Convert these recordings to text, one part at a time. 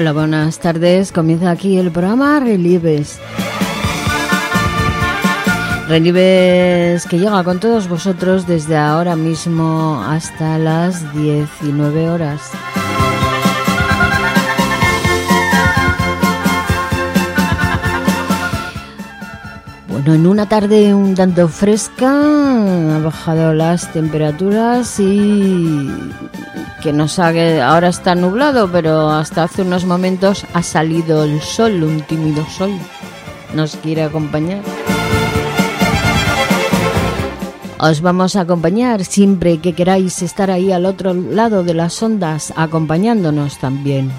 Hola, buenas tardes. Comienza aquí el programa Relieves. Relieves que llega con todos vosotros desde ahora mismo hasta las 19 horas. Bueno, en una tarde un tanto fresca, han bajado las temperaturas y que nos haga, ahora está nublado, pero hasta hace unos momentos ha salido el sol, un tímido sol. Nos quiere acompañar. Os vamos a acompañar siempre que queráis estar ahí al otro lado de las ondas, acompañándonos también.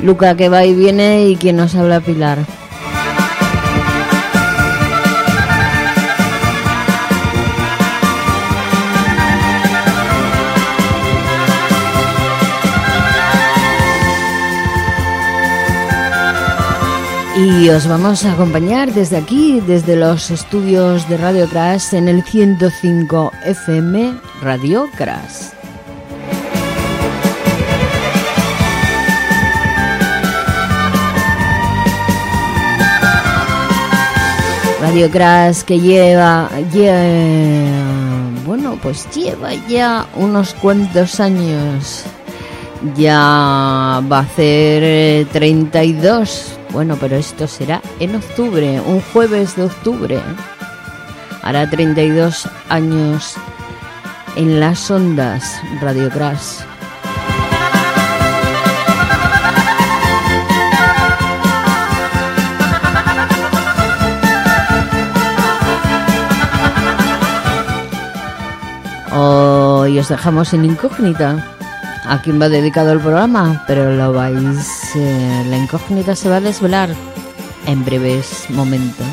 Luca que va y viene y quien nos habla Pilar. Y os vamos a acompañar desde aquí, desde los estudios de Radio Crash en el 105 FM Radio Crash. Radio Crash que lleva, bueno, pues lleva ya unos cuantos años. Ya va a hacer 32 bueno, pero esto será en octubre, un jueves de octubre. Hará 32 años en las ondas Radio Crash. Hoy os dejamos en incógnita a quién va dedicado el programa, pero lo vais, eh, la incógnita se va a desvelar en breves momentos.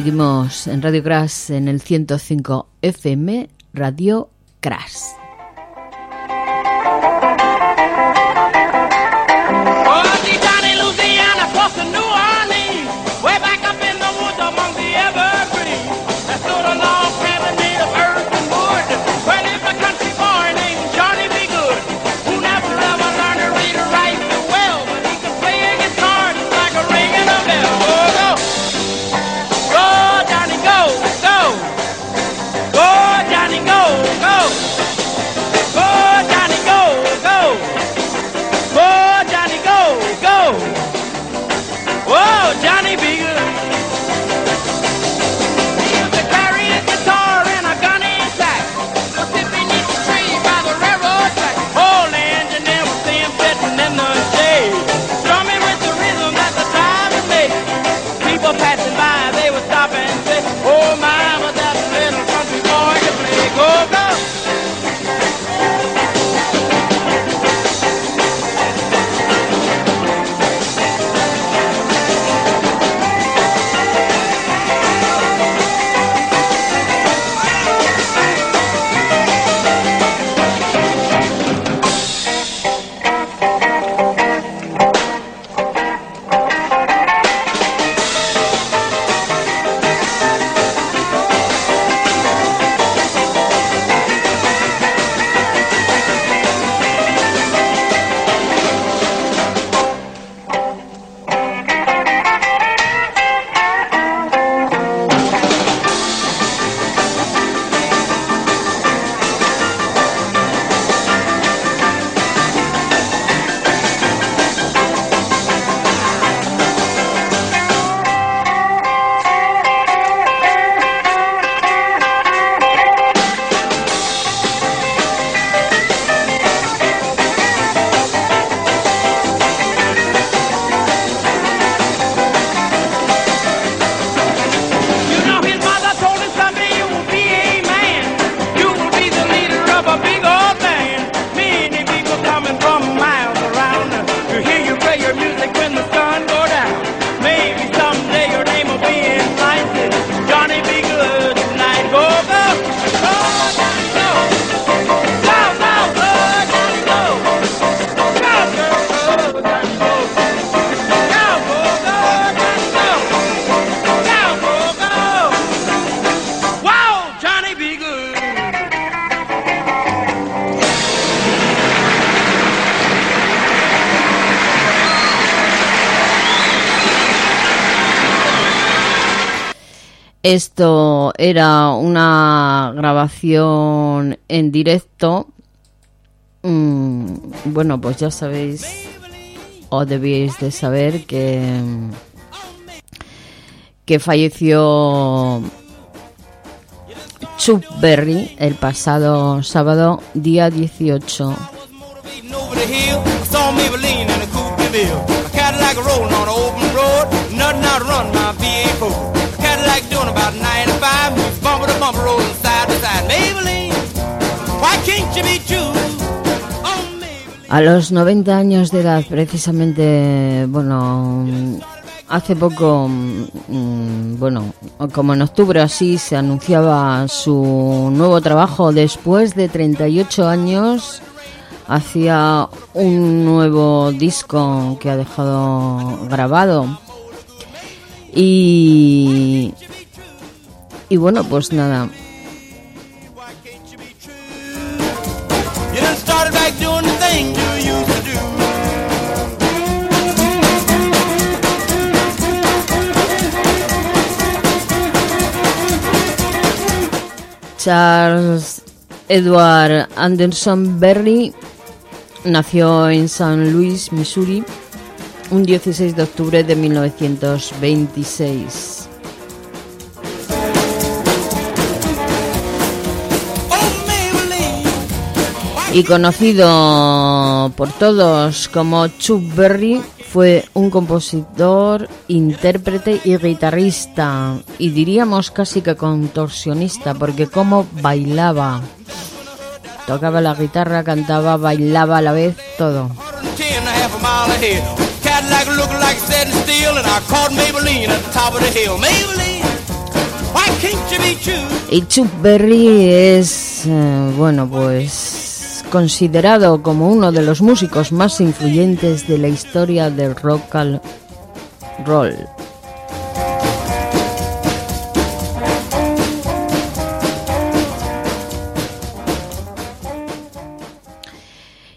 Seguimos en Radio Crash en el 105 FM, Radio Crash. Esto era una grabación en directo. Mm, bueno, pues ya sabéis o debíais de saber que que falleció Chuck Berry el pasado sábado día 18. A los 90 años de edad, precisamente, bueno, hace poco, mm, bueno, como en octubre así, se anunciaba su nuevo trabajo después de 38 años. Hacía un nuevo disco que ha dejado grabado. Y, y bueno, pues nada, Charles Edward Anderson Berry nació en San Luis, Missouri, un 16 de octubre de 1926. Y conocido por todos como Chuck Berry, fue un compositor, intérprete y guitarrista, y diríamos casi que contorsionista, porque como bailaba. Tocaba la guitarra, cantaba, bailaba a la vez, todo. Y Chuck Berry es, eh, bueno, pues considerado como uno de los músicos más influyentes de la historia del rock and roll.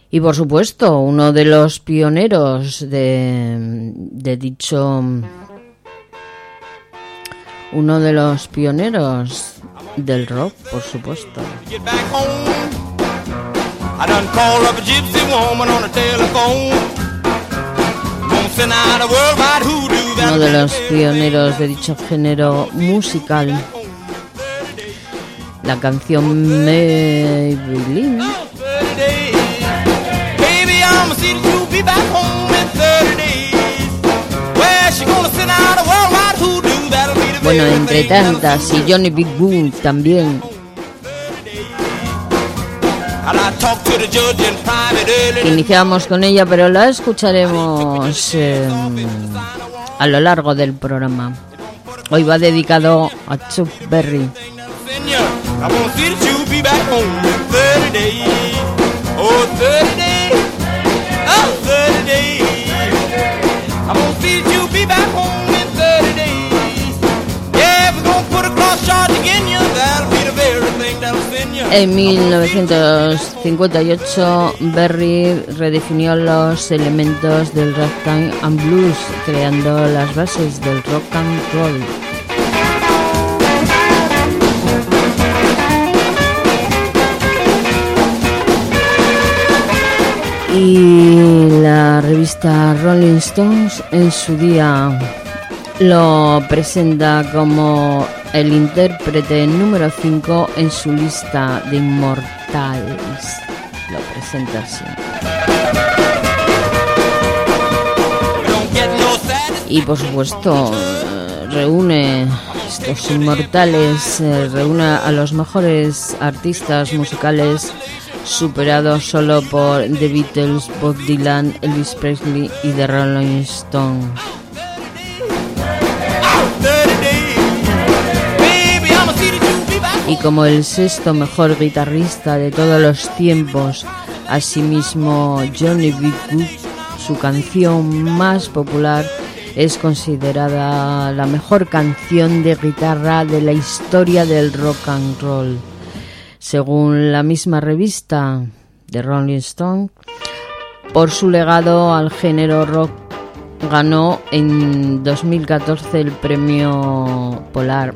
Y por supuesto, uno de los pioneros de, de dicho... Uno de los pioneros del rock, por supuesto. I done called up a gypsy woman on the telephone. Uno de los pioneros de dicho género musical. La canción Maybelline. Bueno, entre tantas, y Johnny Big Boom también. Iniciamos con ella, pero la escucharemos eh, a lo largo del programa. Hoy va dedicado a Chuck Berry. En 1958, Berry redefinió los elementos del ragtime and blues, creando las bases del rock and roll. Y la revista Rolling Stones en su día lo presenta como el intérprete número 5 en su lista de inmortales. Lo presenta así. Y por supuesto, reúne estos inmortales, eh, reúne a los mejores artistas musicales superados solo por The Beatles, Bob Dylan, Elvis Presley y The Rolling Stones. Y como el sexto mejor guitarrista de todos los tiempos. Asimismo, Johnny B. Su canción más popular, es considerada la mejor canción de guitarra de la historia del rock and roll. Según la misma revista de Rolling Stone, por su legado al género rock ganó en 2014 el premio Polar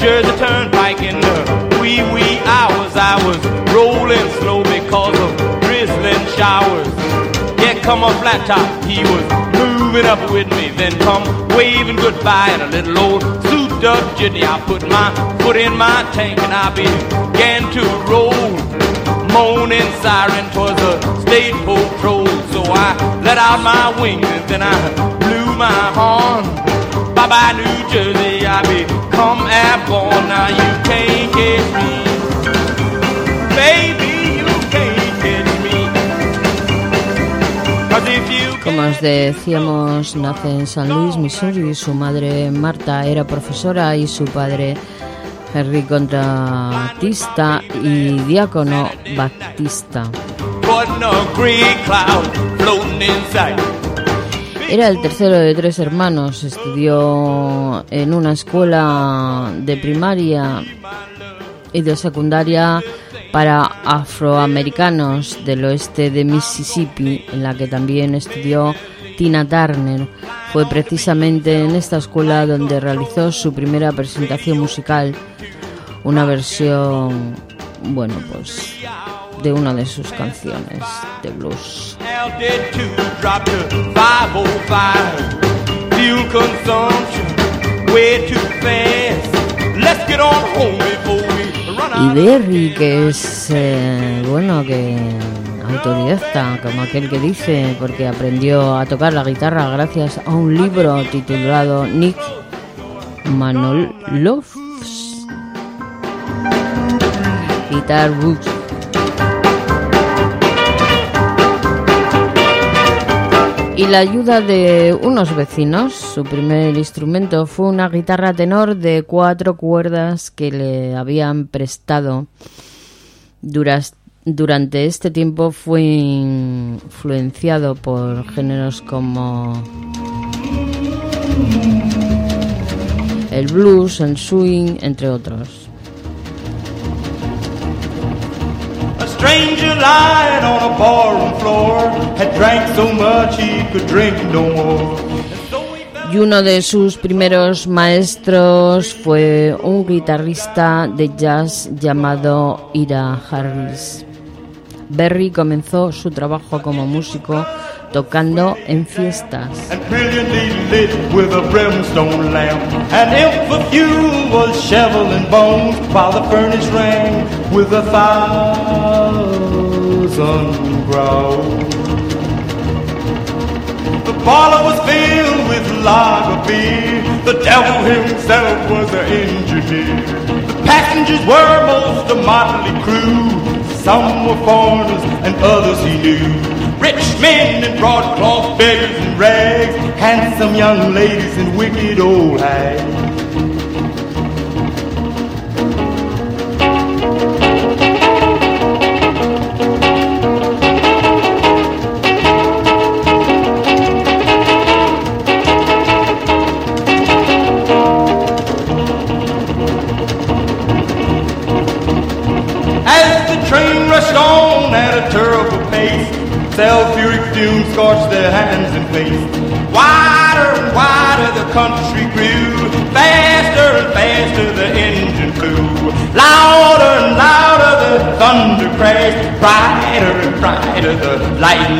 Jersey Turnpike in the wee wee hours. I was rolling slow because of drizzling showers. Yeah, come on flat top, he was moving up with me. Then come waving goodbye in a little old souped up jitney. I put my foot in my tank and I began to roll. Moaning siren towards the state patrol. So I let out my wings and then I blew my horn. Bye bye, New Jersey, I become airborne. Now you can't catch me. Baby, you can't catch me. Cause if you Como os decíamos, nace en San Luis, Missouri. Su madre Marta era profesora y su padre Henry contratista y diácono baptista. Era el tercero de tres hermanos. Estudió en una escuela de primaria y de secundaria para afroamericanos del oeste de Mississippi, en la que también estudió Tina Turner. Fue precisamente en esta escuela donde realizó su primera presentación musical, una versión, bueno, pues de una de sus canciones de blues. Altitude dropped to 505. Fuel consumption way too fast. Let's get on home before we run Y. Berry, que es, eh, bueno, que autodidacta, como aquel que dice, porque aprendió a tocar la guitarra gracias a un libro titulado Nick Manolov's Guitar Books. Y la ayuda de unos vecinos, su primer instrumento fue una guitarra tenor de cuatro cuerdas que le habían prestado. Durante este tiempo fue influenciado por géneros como el blues, el swing, entre otros. Stranger lying on a barroom floor had drank so much he could drink no more. Y uno de sus primeros maestros fue un guitarrista de jazz llamado Ira Harris. Berry comenzó su trabajo como músico tocando en fiestas. and brilliantly lit with a brimstone lamp. And if the fuel was shoveling bones, while the furnace rang with a thousand growls. The parlor was filled with lager beer. The devil himself was the engineer. The passengers were most a motley crew. Some were foreigners and others he knew. Rich men in broadcloth, beggars in rags, handsome young ladies and wicked old hags.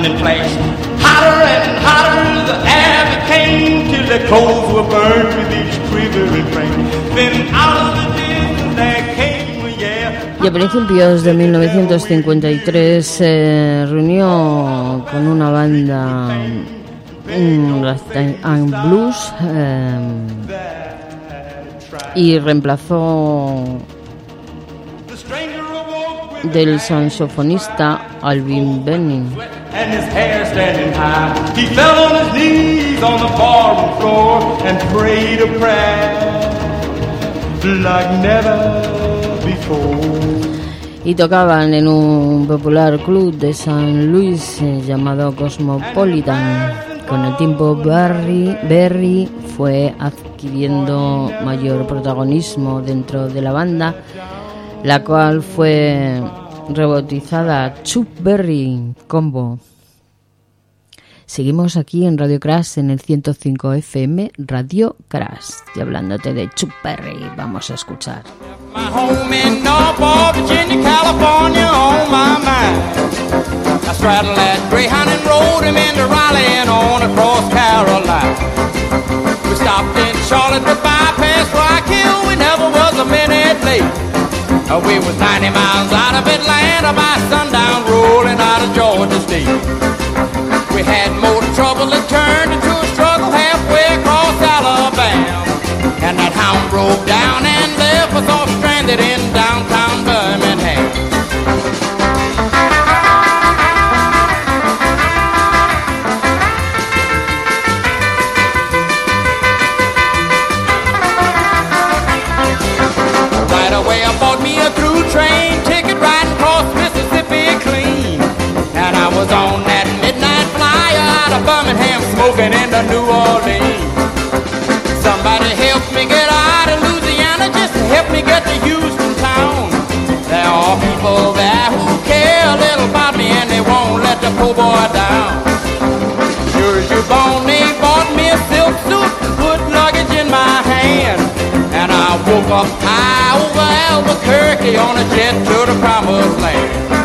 Lightning flashed. Hotter and hotter the air. Y a principios de 1953 se reunió con una banda mm, Blues eh, y reemplazó del saxofonista Alvin Benning. and his hair standing high. He fell on his knees on the barroom floor and prayed a prayer like never before. Y tocaban en un popular club de San Luis eh, llamado Cosmopolitan. Con el tiempo Barry, Berry fue adquiriendo mayor protagonismo dentro de la banda, la cual fue rebautizada Chuck Berry Combo. Seguimos aquí en Radio Crash en el 105 FM Radio Crash y hablándote de Chuck Berry vamos a escuchar. I that Greyhound and rode him into Raleigh and on across Carolina. We stopped in Charlotte to bypass Rock Hill. We never was a minute late. We was 90 miles out of Atlanta by sundown, rolling out of Georgia State. We had more trouble that turned into a struggle halfway across Alabama. And that hound broke down and left us all stranded in downtown Birmingham. New Orleans. Somebody help me get out of Louisiana, just help me get to Houston town. There are people there who care a little about me and they won't let the poor boy down. Sure as you're born, they bought me a silk suit put luggage in my hand. And I woke up high over Albuquerque on a jet to the promised land.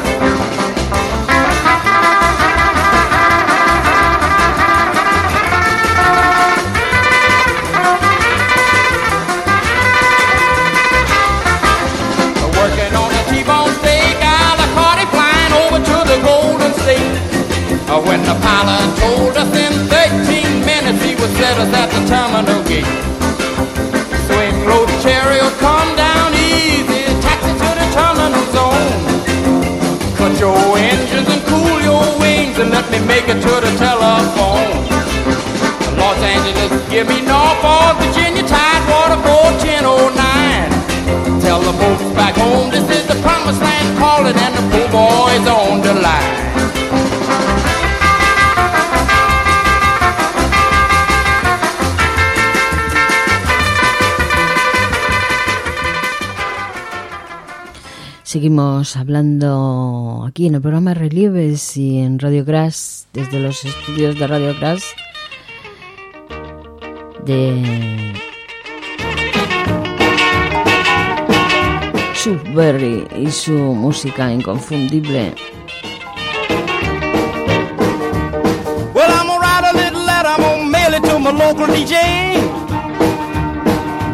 Pilot told us in 13 minutes he would set us at the terminal gate. Swing low the chariot, come down easy, taxi to the terminal zone. Cut your engines and cool your wings and let me make it to the telephone. Los Angeles, give me Norfolk, Virginia, Tidewater 41009. Tell the folks back home this is the promised land calling and the poor boys on the line. Seguimos hablando aquí en el programa Relieves y en Radio Crash, desde los estudios de Radio Crash, de Berry y su música inconfundible. Well, I'm gonna write a little letter, I'm gonna mail it to my local DJ.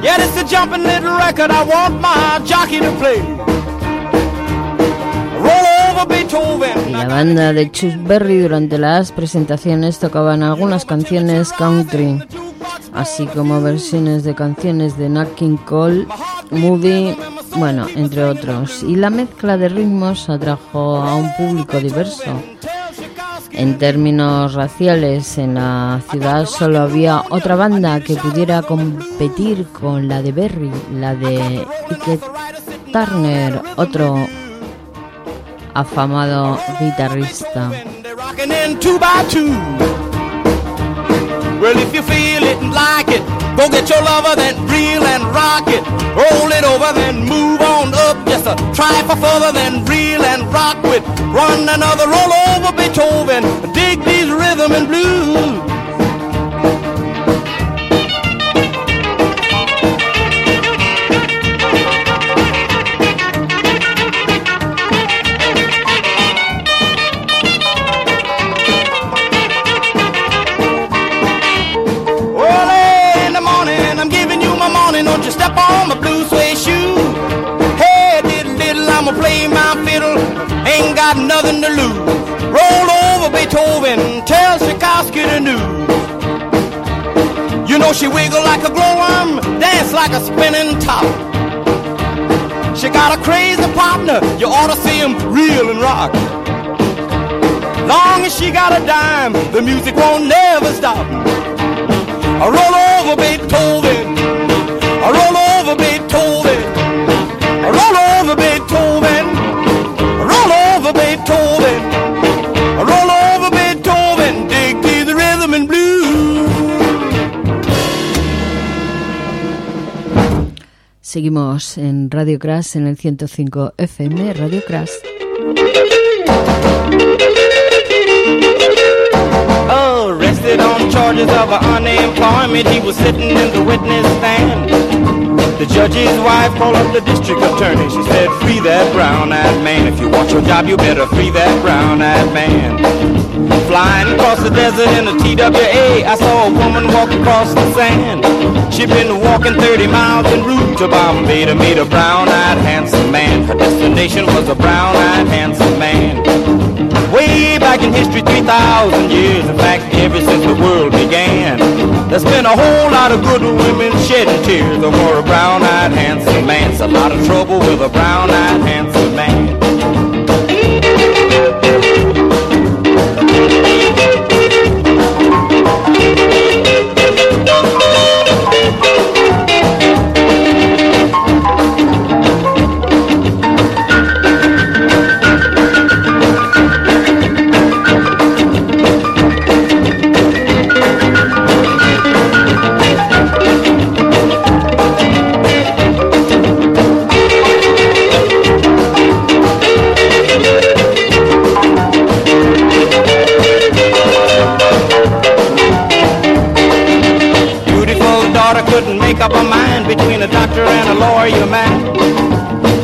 Yeah, this a jumping little record I want my jockey to play. Y la banda de Chuck Berry durante las presentaciones tocaban algunas canciones country, así como versiones de canciones de Nat King Cole, Moody, bueno, entre otros. Y la mezcla de ritmos atrajo a un público diverso. En términos raciales, en la ciudad solo había otra banda que pudiera competir con la de Berry, la de Ike Turner, otro afamado guitarrista. Well, if you feel it and like it, go get your lover, then reel and rock it. Roll it over, then move on up. Just a trifle further, then reel and rock with. Run another roll over Beethoven. Dig these rhythm and blues. Got nothing to lose. Roll over Beethoven, tell Tchaikovsky the news. You know she wiggle like a glowworm, dance like a spinning top. She got a crazy partner, you ought to see him reel and rock. Long as she got a dime, the music won't never stop. I roll over Beethoven, I roll over Beethoven, Seguimos en Radio Crash en el 105 FM, Radio Crash. Arrested on charges of unemployment, he was sitting in the witness stand. The judge's wife called up the district attorney. She said, Free that brown eyed man. If you want your job, you better free that brown eyed man. Flying across the desert in a TWA, I saw a woman walk across the sand. She'd been walking 30 miles en route to Bombay to meet a brown eyed handsome man. Her destination was a brown eyed handsome man. Way back in history, 3,000 years, in fact, ever since the world began. There's been a whole lot of good women shedding tears over a brown-eyed handsome man. It's a lot of trouble with a brown-eyed handsome man.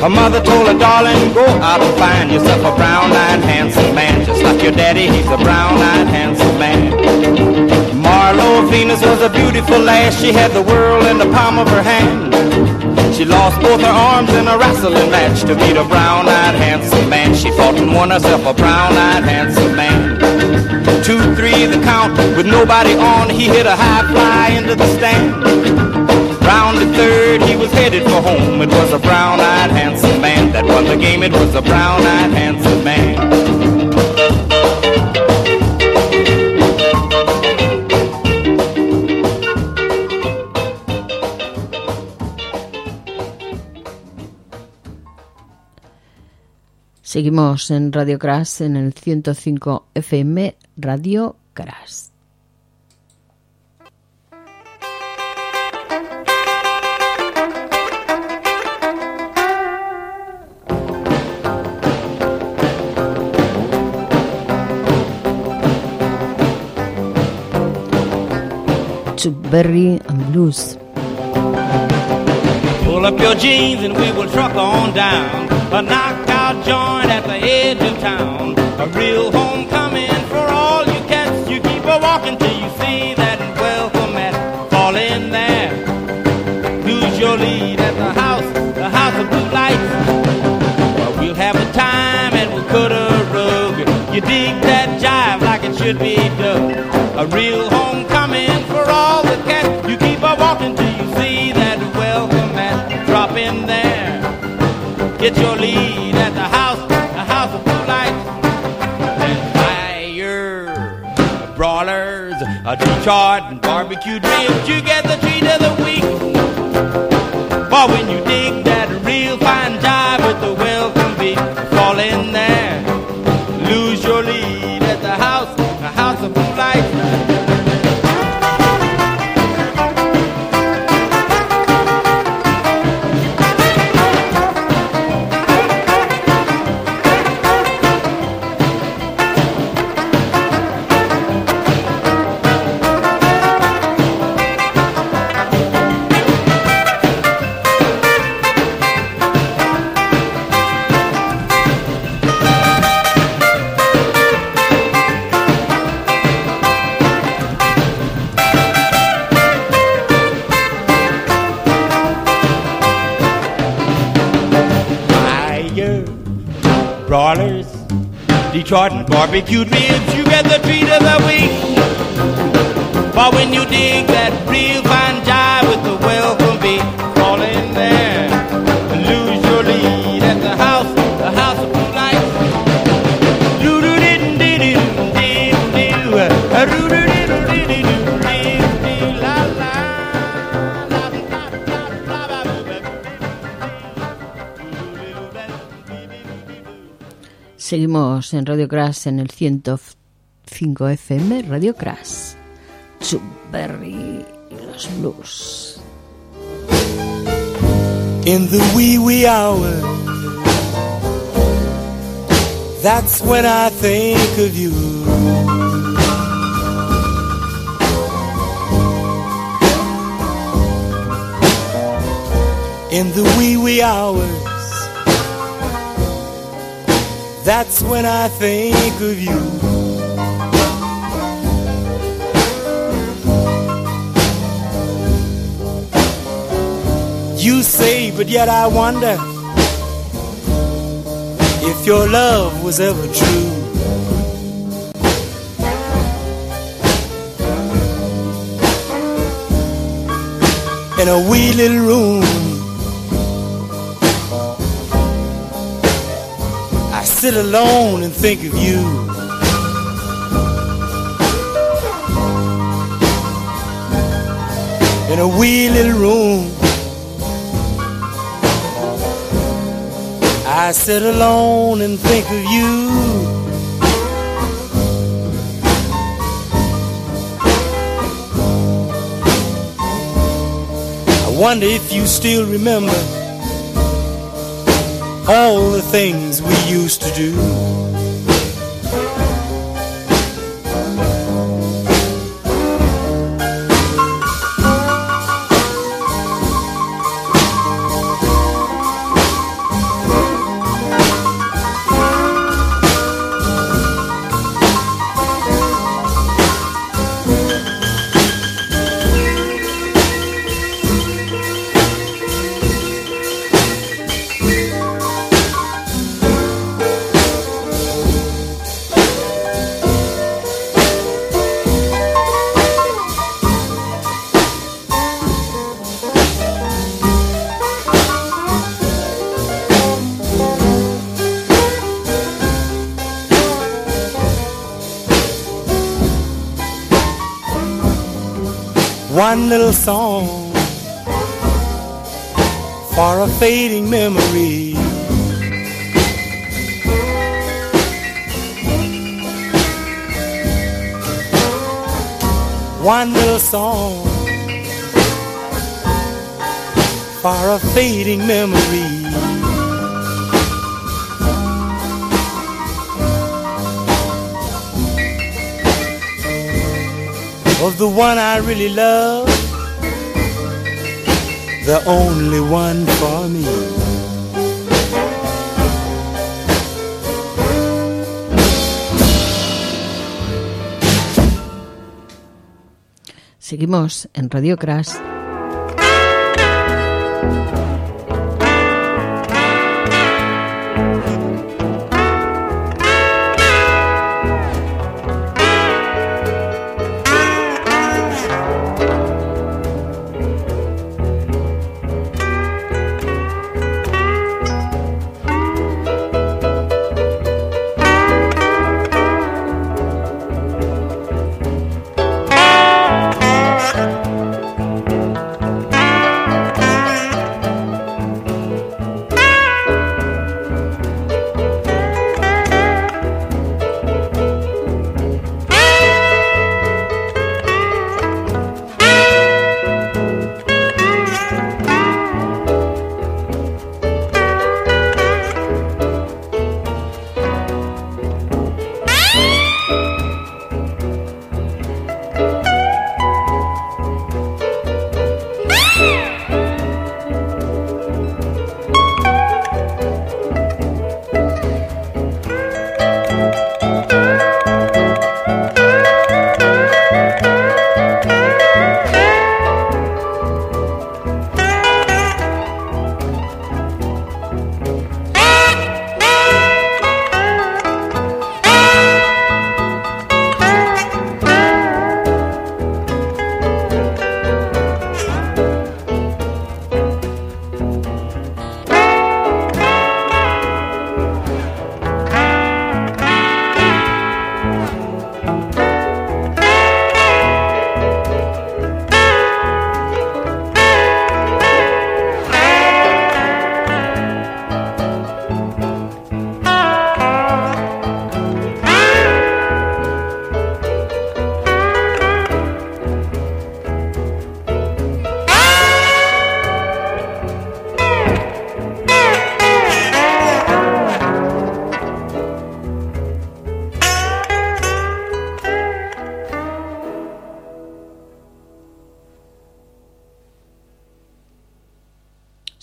Her mother told her, darling, go out and find yourself a brown-eyed handsome man. Just like your daddy, he's a brown-eyed handsome man. Marlo Venus was a beautiful lass. She had the world in the palm of her hand. She lost both her arms in a wrestling match to beat a brown-eyed handsome man. She fought and won herself a brown-eyed handsome man. Two, three, the count with nobody on. He hit a high fly into the stand. Rounded third, he was headed for home. It was a brown-eyed handsome man that won the game. It was a brown-eyed handsome man. Seguimos en Radio Crash en el 105 FM, Radio Crash. Chuckberry and Blues. Pull up your jeans and we will truck on down. A knockout joint at the edge of town. A real homecoming for all you cats. You keep a walking till you see that welcome mat. Fall in there. Lose your lead at the house, the house of blue lights. Well, we'll have a time and we'll cut a rug. You dig that jive like it should be done. A real homecoming You keep on walking till you see that welcome mat. Drop in there. Get your lead at the house, the house of blue lights. And fire, brawlers, a Detroit and barbecued ribs. You get the treat of the week. But when you dig that real fine jive with the welcome beat, fall in there. Lose your lead at the house, the house of blue lights. Brawlers, Detroit and barbecued ribs. You get the treat of the week. But when you dig that real fine jive with the welcome beat, fall in there Seguimos en Radio Crash en el 105 FM, Radio Crash. Berry y los blues. In the wee wee hour, that's when I think of you. In the wee wee hours that's when I think of you. You say, but yet I wonder if your love was ever true. In a wee little room sit alone and think of you. In a wee little room, I sit alone and think of you. I wonder if you still remember all the things we used to do. One little song for a fading memory. One little song for a fading memory. of the one I really love, the only one for me. Seguimos en Radio Crash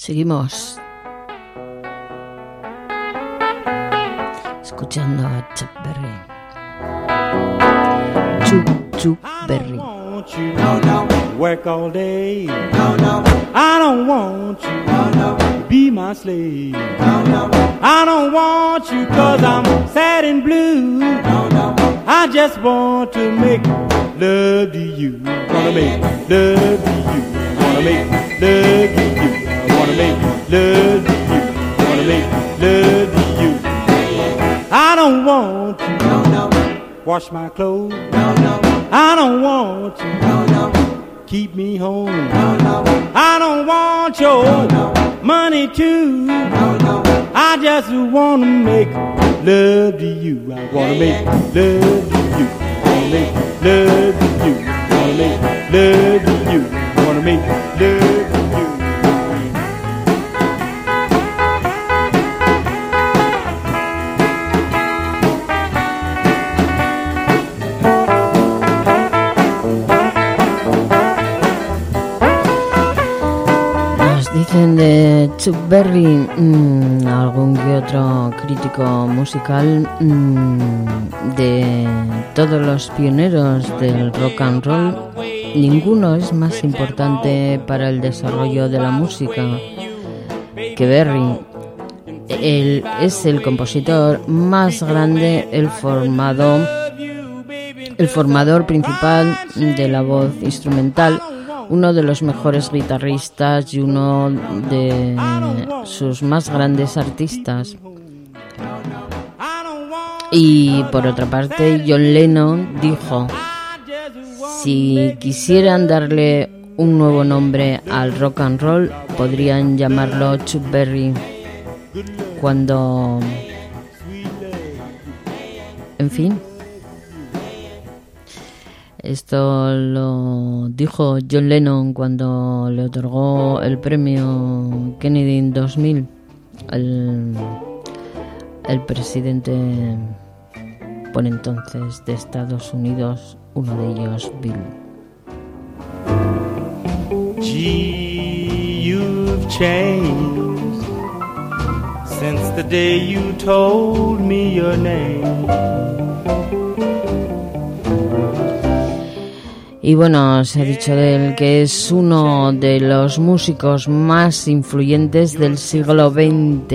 Seguimos escuchando a Chuck Berry. Chuck, Chuck Berry. No, no. Work all day. No, no. I don't want you. No, no. Be my slave. No, no. I don't want you cause I'm sad and blue. No, no. I just want to make love to you. Wanna make love to you. Wanna make Wash my clothes. No, no. I don't want you. No, no. Keep me home. No, no. I don't want your no, no. money too. No, no. I just wanna make love to you. I wanna make love Berry, mm, algún que otro crítico musical, mm, de todos los pioneros del rock and roll, ninguno es más importante para el desarrollo de la música que Berry. Él es el compositor más grande, el formado, el formador principal de la voz instrumental, uno de los mejores guitarristas y uno de sus más grandes artistas. Y por otra parte, John Lennon dijo, si quisieran darle un nuevo nombre al rock and roll, podrían llamarlo Chuck Berry. Cuando... En fin. Esto lo dijo John Lennon cuando le otorgó el premio Kennedy en 2000 al el presidente por entonces de Estados Unidos, uno de ellos Bill. Gee, you've changed since the day you told me your name. Y bueno, se ha dicho de él que es uno de los músicos más influyentes del siglo XX.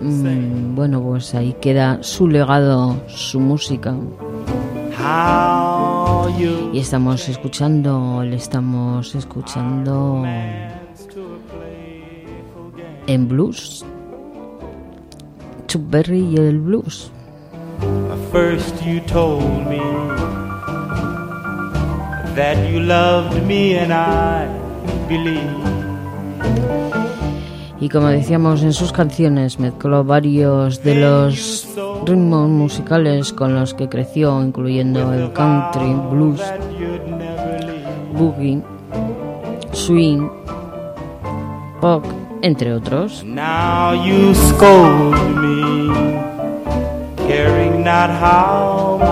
Mm, bueno, pues ahí queda su legado, su música. Y estamos escuchando, le estamos escuchando en blues. Chuck Berry y el blues. That you loved me and I. Y como decíamos en sus canciones, mezcló varios de los ritmos musicales con los que creció, incluyendo el country, blues, boogie, swing, pop, entre otros. Now you scold me, caring not how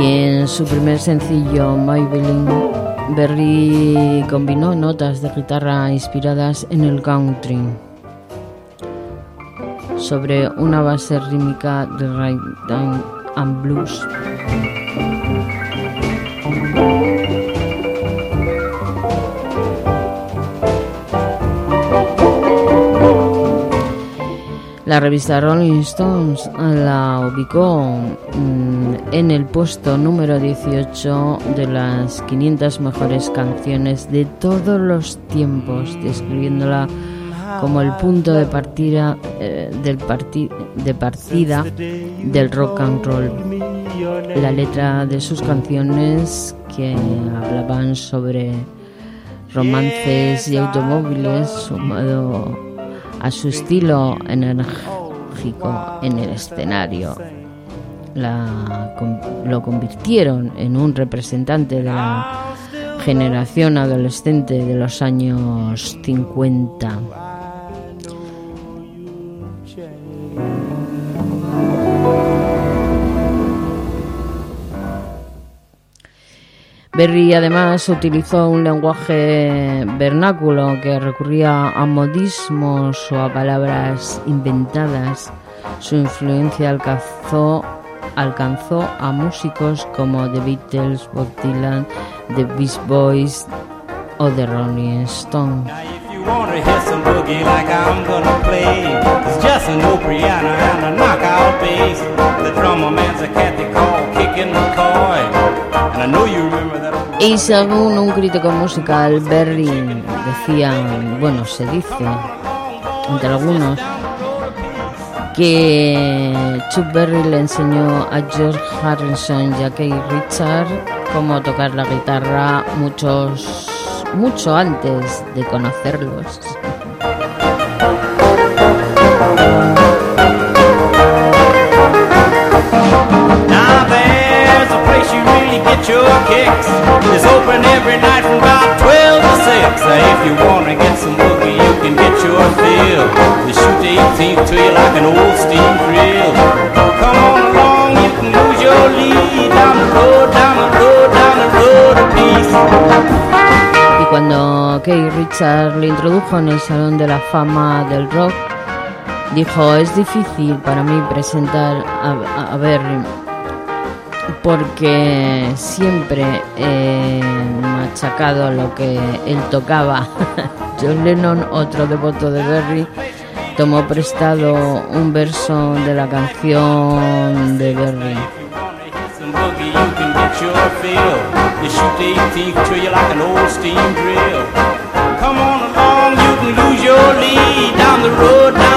Y en su primer sencillo, Maybelline, Berry combinó notas de guitarra inspiradas en el country sobre una base rítmica de rhythm and blues. La revista Rolling Stones la ubicó mm, en el puesto número 18 de las 500 mejores canciones de todos los tiempos, describiéndola como el punto de partida eh, del de partida del rock and roll. La letra de sus canciones que hablaban sobre romances y automóviles sumado a su estilo enérgico en el escenario. La lo convirtieron en un representante de la generación adolescente de los años 50. Berry además utilizó un lenguaje vernáculo que recurría a modismos o a palabras inventadas. Su influencia alcanzó, a músicos como The Beatles, Bob Dylan, The Beast Boys o The Rolling Stones. Y según un crítico musical, Berry decía, bueno, se dice entre algunos, que Chuck Berry le enseñó a George Harrison y a Keith Richard cómo tocar la guitarra muchos, mucho antes de conocerlos. You really get your kicks. It's open every night from about 12 to 6. If you want to get some boogie, you can get your fill. They shoot the 18th to you like an old steam drill. Come on along, you can lose your lead down the road, down the road, down the road. Cuando Kay Richard le introdujo en el Salón de la Fama del Rock, dijo, es difícil para mí presentar a, a, a Berry porque siempre he machacado lo que él tocaba. John Lennon, otro devoto de Berry, tomó prestado un verso de la canción de Berry. Come on along, you can lose your lead down the road, down the road,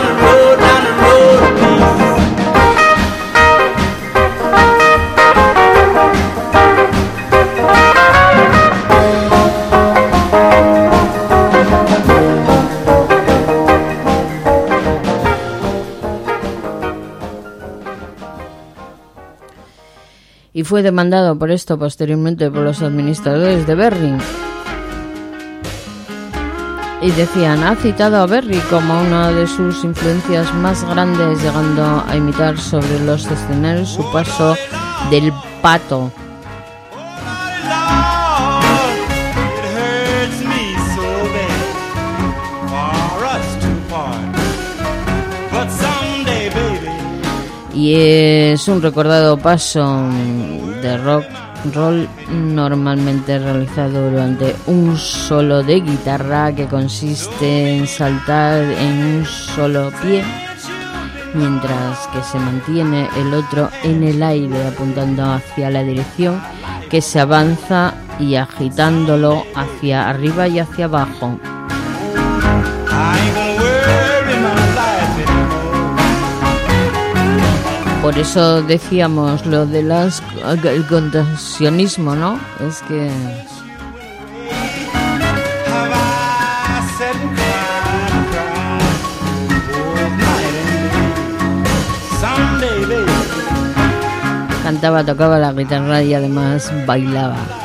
y fue demandado por esto posteriormente por los administradores de Berry. Y decían, ha citado a Berry como una de sus influencias más grandes, llegando a imitar sobre los escenarios su paso del pato. Y es un recordado paso de rock roll normalmente realizado durante un solo de guitarra que consiste en saltar en un solo pie mientras que se mantiene el otro en el aire apuntando hacia la dirección que se avanza y agitándolo hacia arriba y hacia abajo. Por eso decíamos lo de las el contorsionismo, ¿no? Es que cantaba, tocaba la guitarra y además bailaba.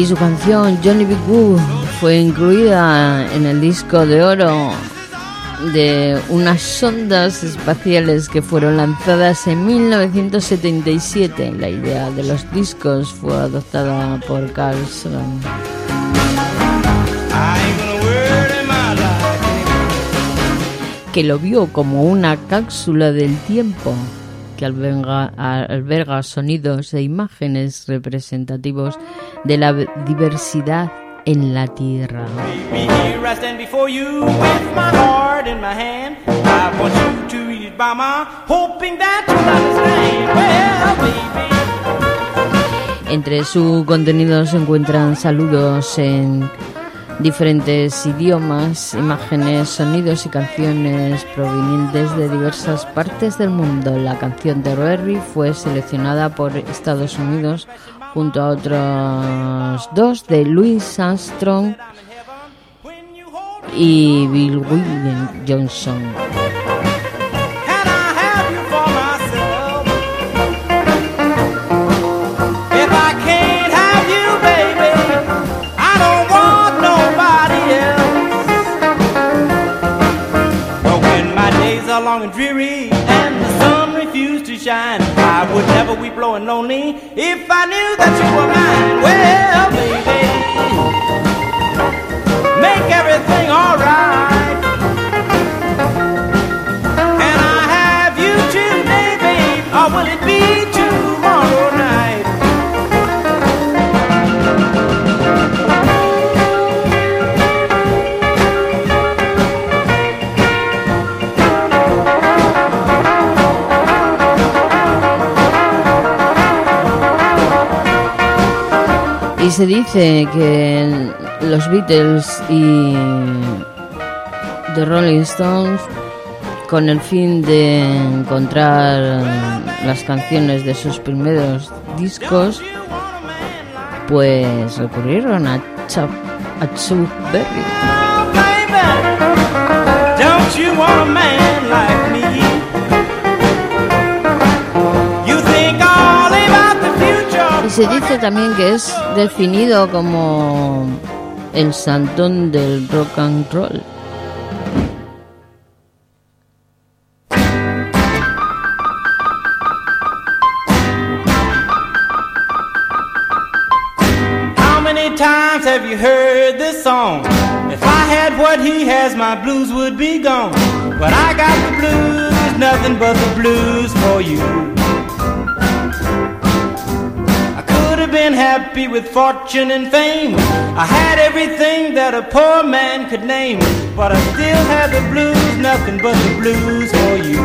Y su canción Johnny B. Good fue incluida en el disco de oro de unas sondas espaciales que fueron lanzadas en 1977. La idea de los discos fue adoptada por Carl Sagan. que lo vio como una cápsula del tiempo que alberga, alberga sonidos e imágenes representativos de la diversidad en la tierra. Entre su contenido se encuentran saludos en diferentes idiomas, imágenes, sonidos y canciones provenientes de diversas partes del mundo. La canción de Berry fue seleccionada por Estados Unidos junto a otros dos de Louis Armstrong y Bill William Johnson. Long and dreary and the sun refused to shine, I would never weep low and lonely if I knew that you were mine. Well, baby, make everything alright. Y se dice que los Beatles y The Rolling Stones, con el fin de encontrar las canciones de sus primeros discos, pues recurrieron a Chuck, a Chuck Berry. Se dice también que es definido como el santón del rock and roll. How many times have you heard this song? If I had what he has, my blues would be gone. But I got the blues, nothing but the blues for you. Been happy with fortune and fame. I had everything that a poor man could name. But I still had the blues, nothing but the blues for you.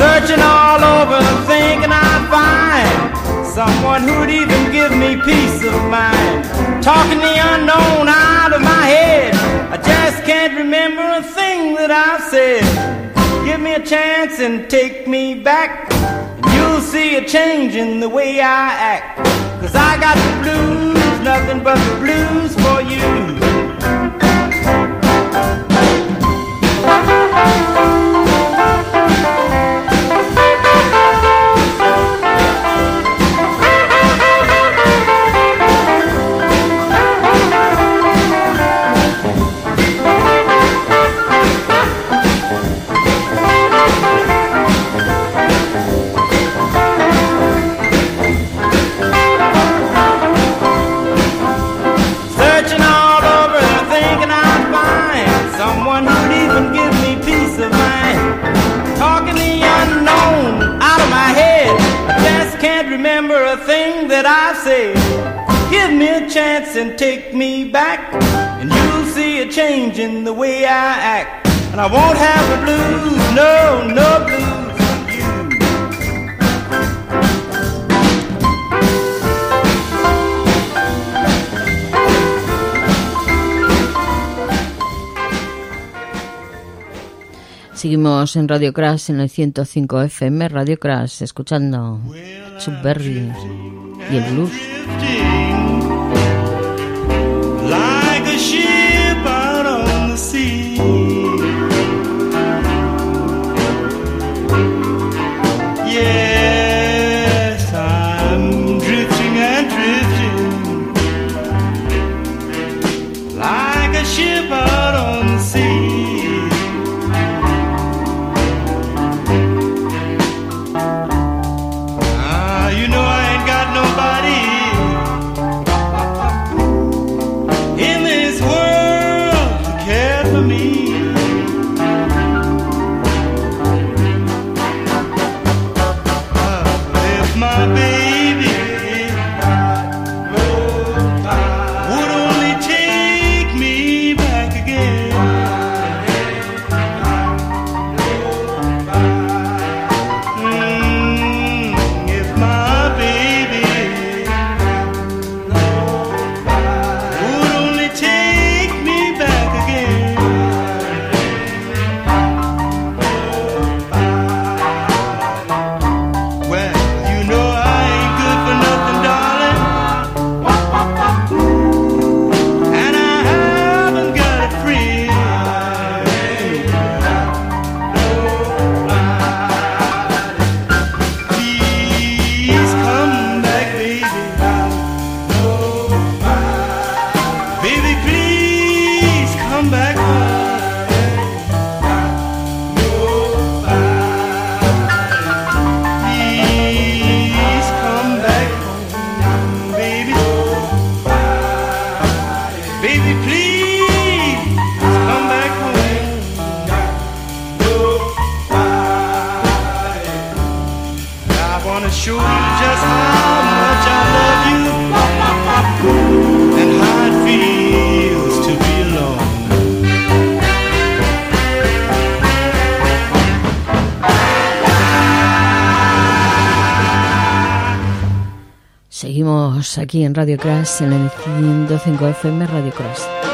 Searching all over, thinking I'd find someone who'd even give me peace of mind. Talking the unknown out of my head, I just can't remember a thing that I've said. Give me a chance and take me back, you'll see a change in the way I act. Cause I got the blues, nothing but the blues for you. En Radio Crash en el 105 FM, Radio Crash, escuchando Berry y el blues. Aquí en Radio Crash, en el 105 FM Radio Crash.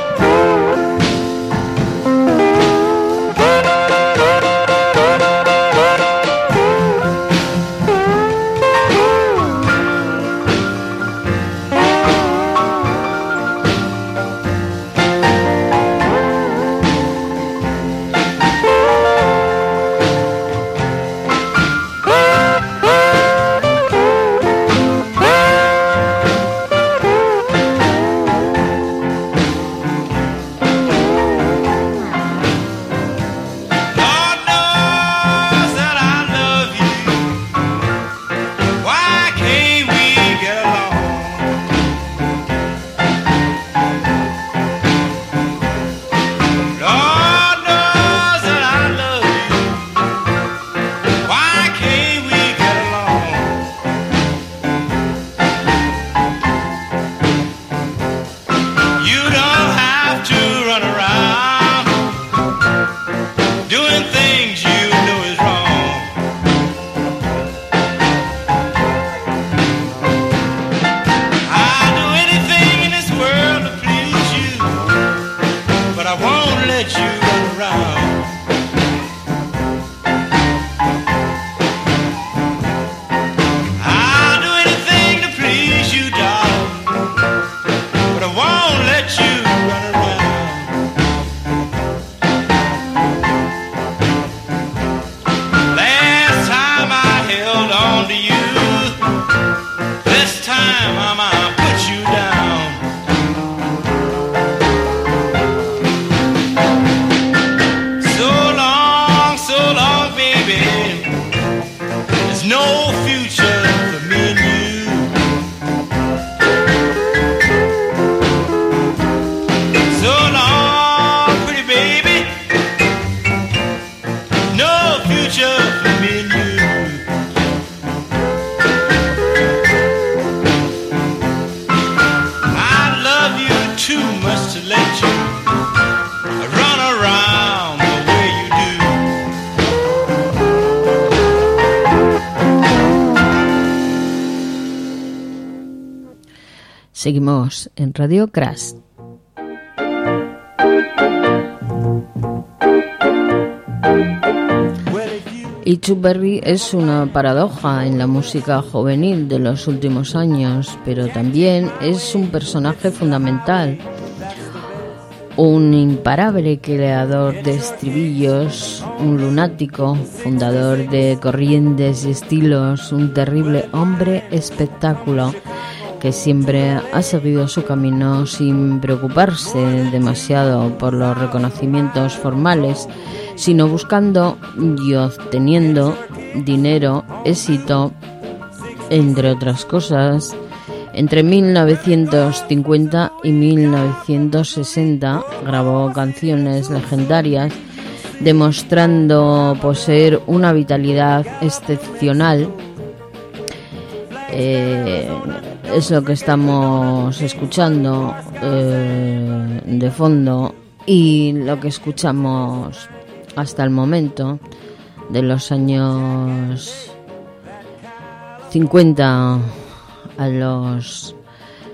Seguimos en Radio Crash. Y Berry es una paradoja en la música juvenil de los últimos años, pero también es un personaje fundamental, un imparable creador de estribillos, un lunático, fundador de corrientes y estilos, un terrible hombre espectáculo que siempre ha seguido su camino sin preocuparse demasiado por los reconocimientos formales, sino buscando y obteniendo dinero, éxito, entre otras cosas. Entre 1950 y 1960 grabó canciones legendarias demostrando poseer una vitalidad excepcional eh, es lo que estamos escuchando eh, de fondo y lo que escuchamos hasta el momento de los años 50 a los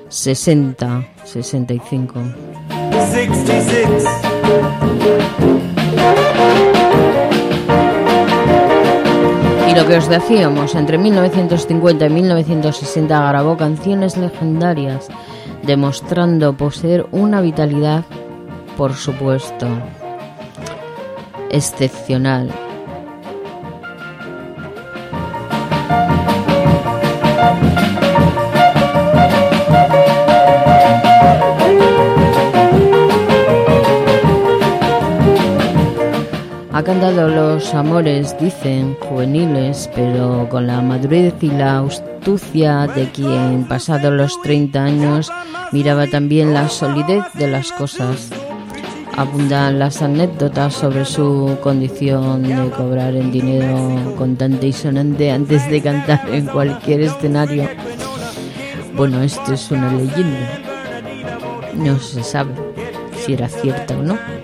60, 65. 66. Lo que os decíamos, entre 1950 y 1960 grabó canciones legendarias, demostrando poseer una vitalidad, por supuesto, excepcional. Cantado los amores, dicen, juveniles, pero con la madurez y la astucia de quien, pasado los 30 años, miraba también la solidez de las cosas. Abundan las anécdotas sobre su condición de cobrar en dinero contante y sonante antes de cantar en cualquier escenario. Bueno, esto es una leyenda. No se sabe si era cierta o no.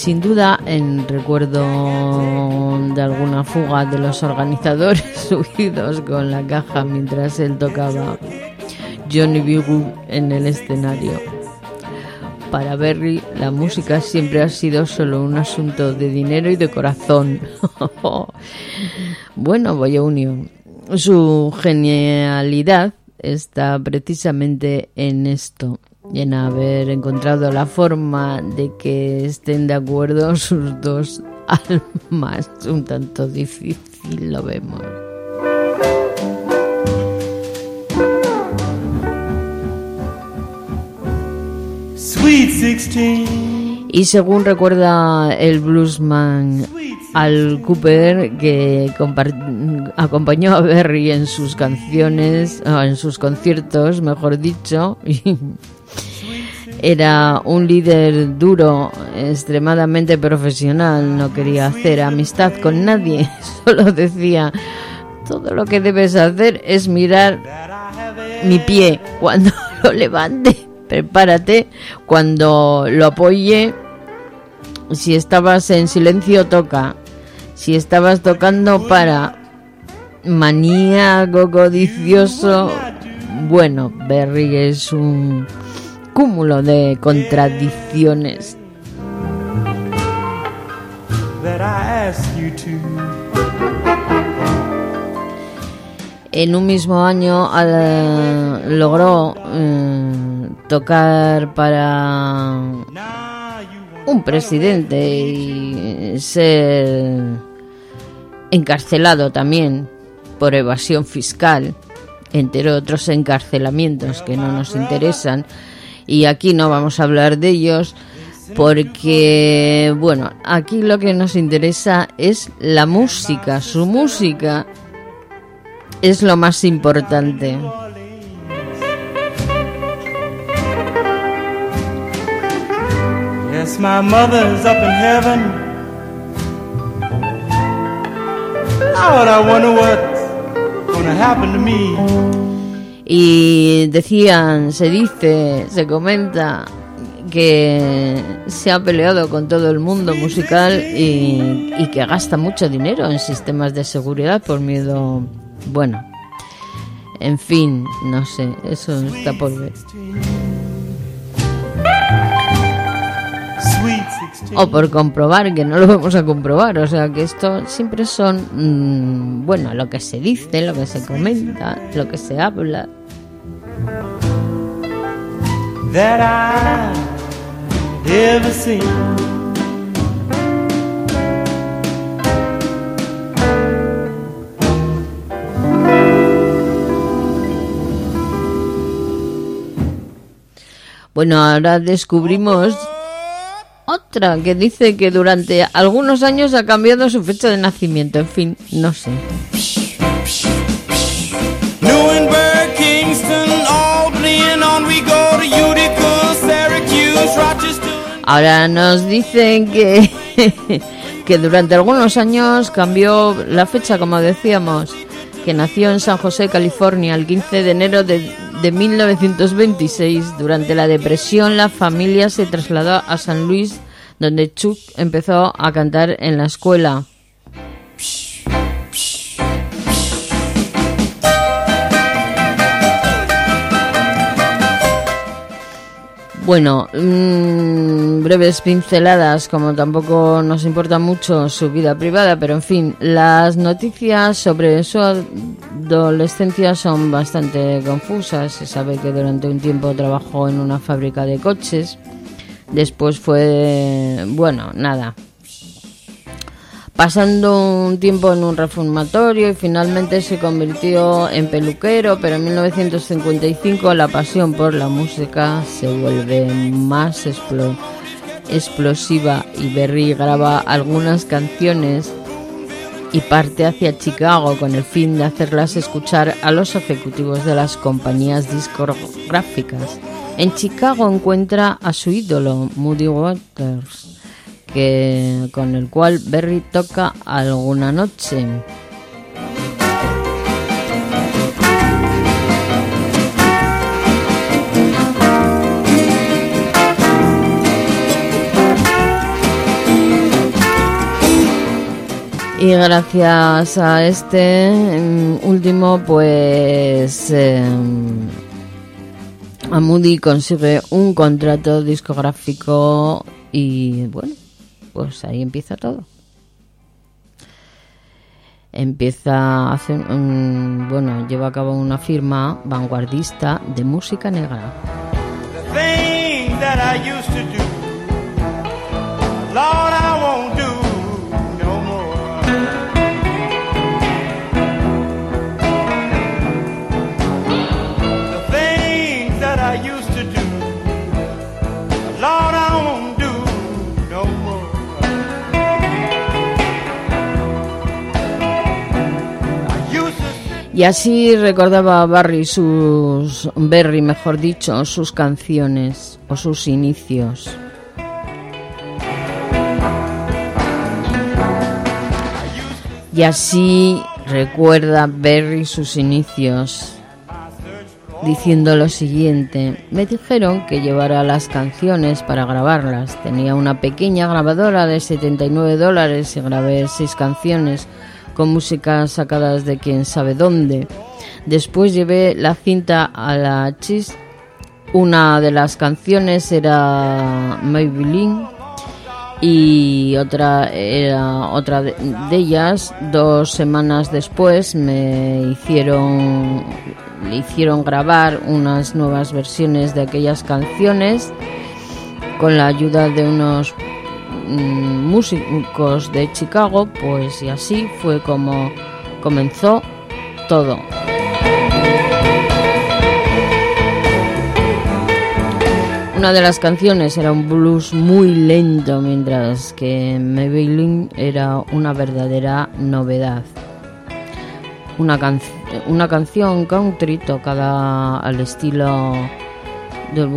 Sin duda, en recuerdo de alguna fuga de los organizadores subidos con la caja mientras él tocaba Johnny B. en el escenario. Para Berry, la música siempre ha sido solo un asunto de dinero y de corazón. bueno, voy a unión. Su genialidad está precisamente en esto en haber encontrado la forma de que estén de acuerdo sus dos almas. Un tanto difícil lo vemos. Y según recuerda el bluesman Al Cooper, que acompañó a Berry en sus canciones, en sus conciertos, mejor dicho, era un líder duro, extremadamente profesional, no quería hacer amistad con nadie, solo decía, todo lo que debes hacer es mirar mi pie. Cuando lo levante, prepárate, cuando lo apoye, si estabas en silencio toca, si estabas tocando para maníaco, codicioso, bueno, Berry es un cúmulo de contradicciones. En un mismo año logró eh, tocar para un presidente y ser encarcelado también por evasión fiscal, entre otros encarcelamientos que no nos interesan y aquí no vamos a hablar de ellos porque, bueno, aquí lo que nos interesa es la música, su música es lo más importante. Yes, my mother's up in heaven. Lord, I wonder what's gonna happen to me. Y decían, se dice, se comenta que se ha peleado con todo el mundo musical y, que gasta mucho dinero en sistemas de seguridad por miedo, bueno, en fin, no sé, eso está por ver. O por comprobar, que no lo vamos a comprobar, o sea que esto siempre son, mm, bueno, lo que se dice, lo que se comenta, lo que se habla, that I ever seen. Bueno, ahora descubrimos otra que dice que durante algunos años ha cambiado su fecha de nacimiento. En fin, no sé. Ahora nos dicen que, que durante algunos años cambió la fecha, como decíamos, que nació en San José, California, el 15 de enero de, de 1926. Durante la depresión la familia se trasladó a San Luis, donde Chuck empezó a cantar en la escuela. Bueno, mm, breves pinceladas, como tampoco nos importa mucho su vida privada, pero en fin, las noticias sobre su adolescencia son bastante confusas. Se sabe que durante un tiempo trabajó en una fábrica de coches, después fue, bueno, nada, pasando un tiempo en un reformatorio y finalmente se convirtió en peluquero, pero en 1955 la pasión por la música se vuelve más explosiva y Berry graba algunas canciones y parte hacia Chicago con el fin de hacerlas escuchar a los ejecutivos de las compañías discográficas. En Chicago encuentra a su ídolo, Moody Waters, que, con el cual Berry toca alguna noche. Y gracias a este mm, último, pues em, a Moody consigue un contrato discográfico y bueno, pues ahí empieza todo. Empieza a hacer, bueno, lleva a cabo una firma vanguardista de música negra. Y así recordaba Barry sus Berry, mejor dicho, sus canciones o sus inicios. Y así recuerda Berry sus inicios diciendo lo siguiente, me dijeron que llevara las canciones para grabarlas. Tenía una pequeña grabadora de 79 dólares y grabé seis canciones con música sacadas de quién sabe dónde. Después llevé la cinta a la Chis. Una de las canciones era Maybelline y otra era otra de, ellas. Dos semanas después me hicieron le hicieron grabar unas nuevas versiones de aquellas canciones con la ayuda de unos músicos de Chicago, pues y así fue como comenzó todo. Una de las canciones era un blues muy lento, mientras que Maybelline era una verdadera novedad. Una, una canción country tocada al estilo del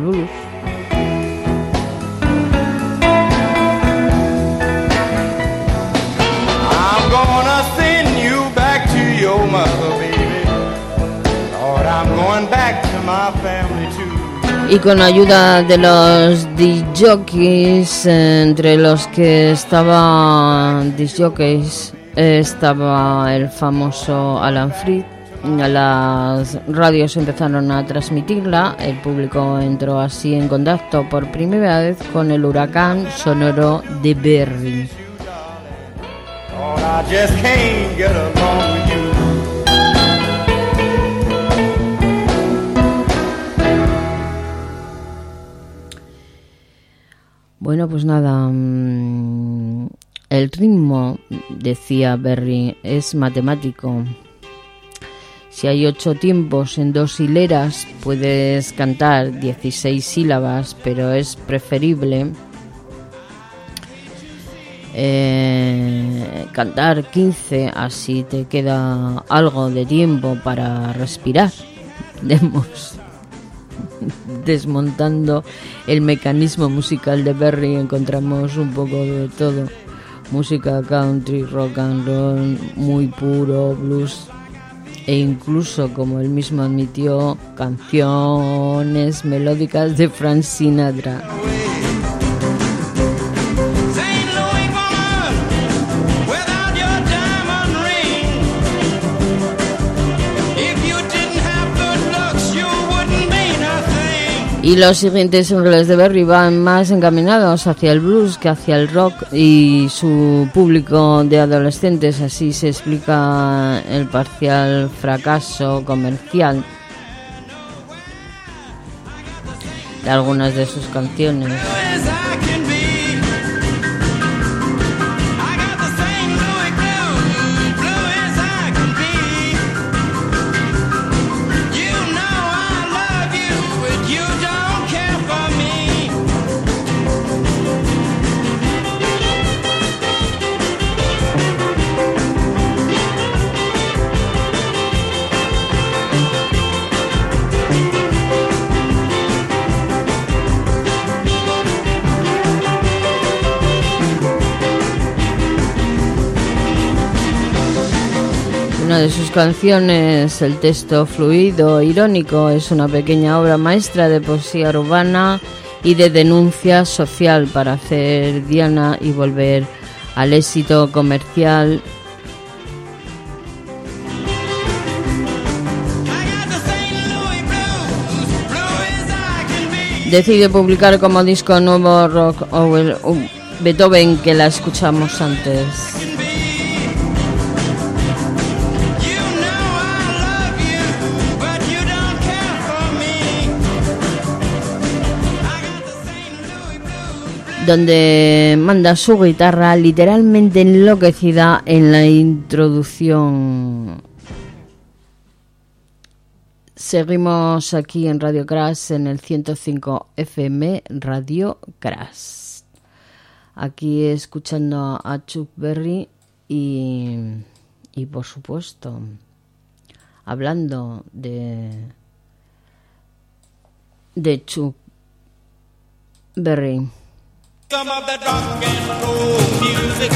blues. Y con ayuda de los DJs, entre los que estaban DJs, estaba el famoso Alan Freed. Las radios empezaron a transmitirla, el público entró así en contacto por primera vez con el huracán sonoro de Berry. Bueno, pues nada, mm, el ritmo, decía Berry, es matemático. Si hay ocho tiempos en dos hileras, puedes cantar 16 sílabas, pero es preferible eh, cantar 15, así te queda algo de tiempo para respirar. Demos desmontando el mecanismo musical de Berry encontramos un poco de todo. Música country, rock and roll, muy puro, blues e incluso, como él mismo admitió, canciones melódicas de Frank Sinatra. Y los siguientes singles de Berry van más encaminados hacia el blues que hacia el rock y su público de adolescentes, así se explica el parcial fracaso comercial de algunas de sus canciones. Una de sus canciones, el texto fluido, irónico, es una pequeña obra maestra de poesía urbana y de denuncia social para hacer Diana y volver al éxito comercial decide publicar como disco nuevo rock o Beethoven que la escuchamos antes. Donde manda su guitarra literalmente enloquecida en la introducción Seguimos aquí en Radio Crash en el 105 FM Radio Crash. Aquí escuchando a Chuck Berry y, y por supuesto hablando de de Chuck Berry. Some of that rock and roll music,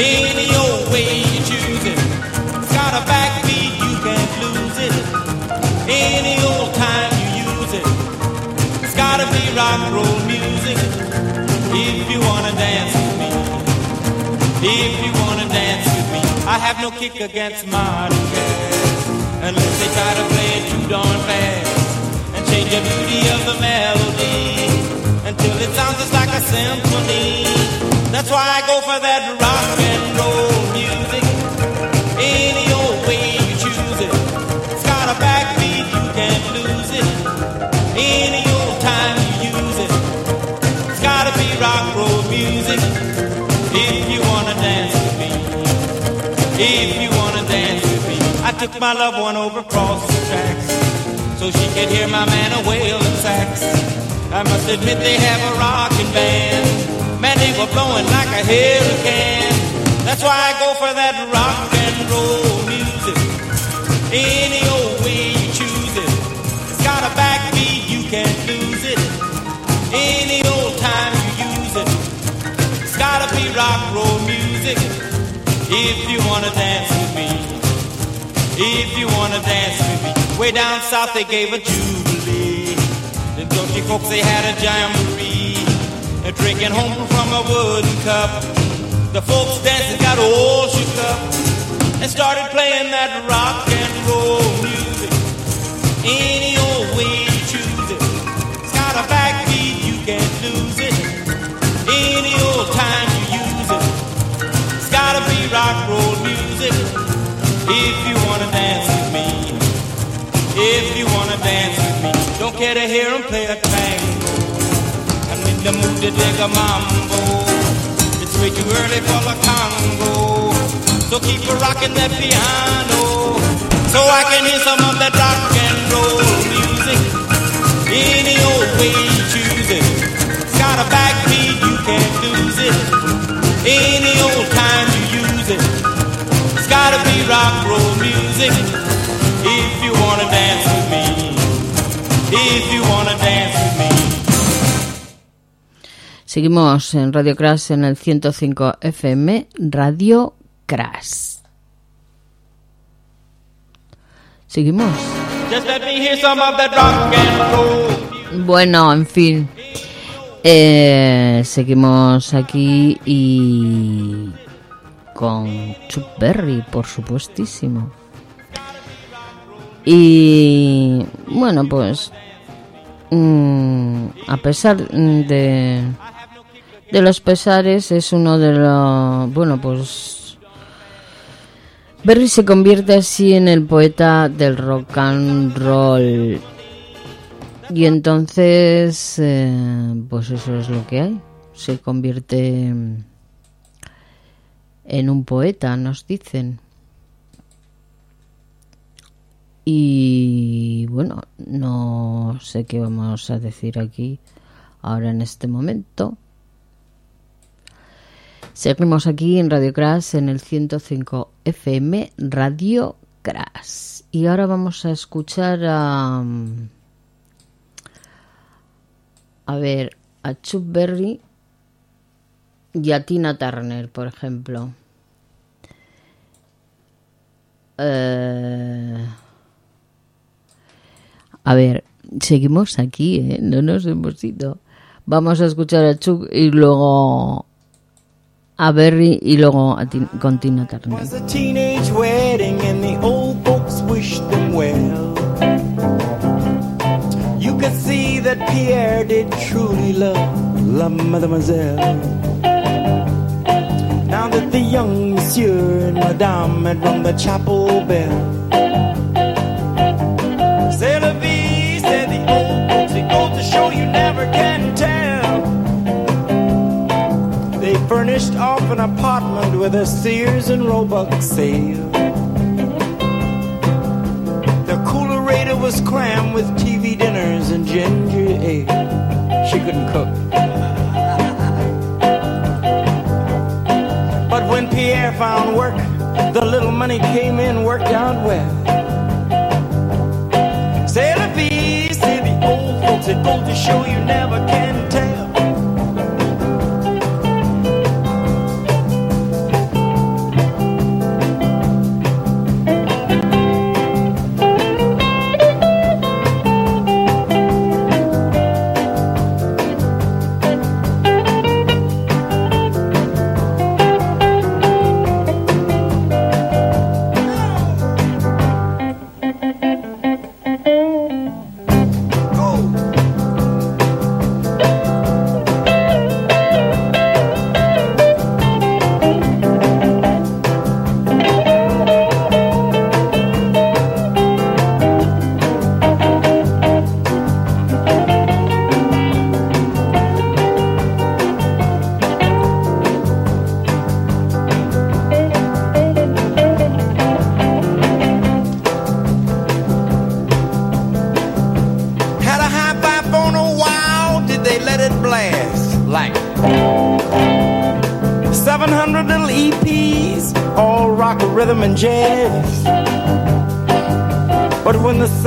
any old way you choose it. It's got a backbeat, you can't lose it. any old time you use it. It's gotta be rock and roll music if you wanna dance with me. If you wanna dance with me, I have no kick against modern jazz unless they try to play it too darn fast and change the beauty of the melody until it sounds just like a symphony. That's why I go for that rock and roll music. Any old way you choose it, it's got a back can't lose it. Any old time you use it. It's gotta be rock roll music. If you wanna dance with me. If you wanna dance with me. I took my loved one over across the tracks. So she could hear my man a wailing sax. I must admit they have a rocking band. Man, they were blowing like a hurricane. That's why I go for that rock and roll music. Any old way you choose it. It's got a backbeat, you can't lose it. Any old time you use it. It's gotta be rock roll music. If you wanna dance with me. If you wanna dance with me. Way down south they gave a jubilee. The country folks they had a jamboree. Drinking home from a wooden cup. The folks dancing got all shook up and started playing that rock and roll music. Any old way you choose it. It's got a backbeat, you can't lose it. Any old time you use it. It's gotta be rock roll music. If you wanna dance with me. If you wanna dance. Don't care to hear them play a tango. I'm in the mood to dig a mambo. It's way too early for the Congo. So keep rocking that piano so I can hear some of that rock and roll music. Any old way you choose it. It's got a backbeat, you can't lose it. Any old time you use it. It's gotta be rock roll music. If you wanna dance with me. Seguimos en Radio Crash en el 105 FM, Radio Crash. Seguimos. Bueno, en fin. Eh, seguimos aquí y con Chuck Berry, por supuestísimo. Y bueno, pues mm, a pesar de de los pesares es uno de los bueno, pues Berry se convierte así en el poeta del rock and roll. Y entonces, eh, pues eso es lo que hay. Se convierte en un poeta, nos dicen. Y bueno, no sé qué vamos a decir aquí ahora en este momento. Seguimos aquí en Radio Crash en el 105 FM Radio Crash. Y ahora vamos a escuchar a. A ver, a Chuck Berry y a Tina Turner, por ejemplo. Eh, a ver, seguimos aquí, ¿eh? no nos hemos ido. Vamos a escuchar a Chuck y luego a Berry y luego a Tin- con Tina Turner. You could see that Pierre did truly love La Mademoiselle. Now that the young monsieur and madame had rung the chapel bell. Furnished off an apartment with a Sears and Roebuck sale. The coolerator was crammed with TV dinners and ginger ale. She couldn't cook. But when Pierre found work, the little money came in, worked out well. C'est la vie, say the old folks. It goes to show you never can tell.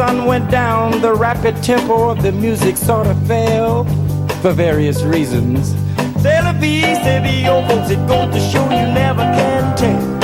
Sun went down, the rapid tempo of the music sort of fell for various reasons. C'est la vie, c'est the old folks, it goes to show you never can tell.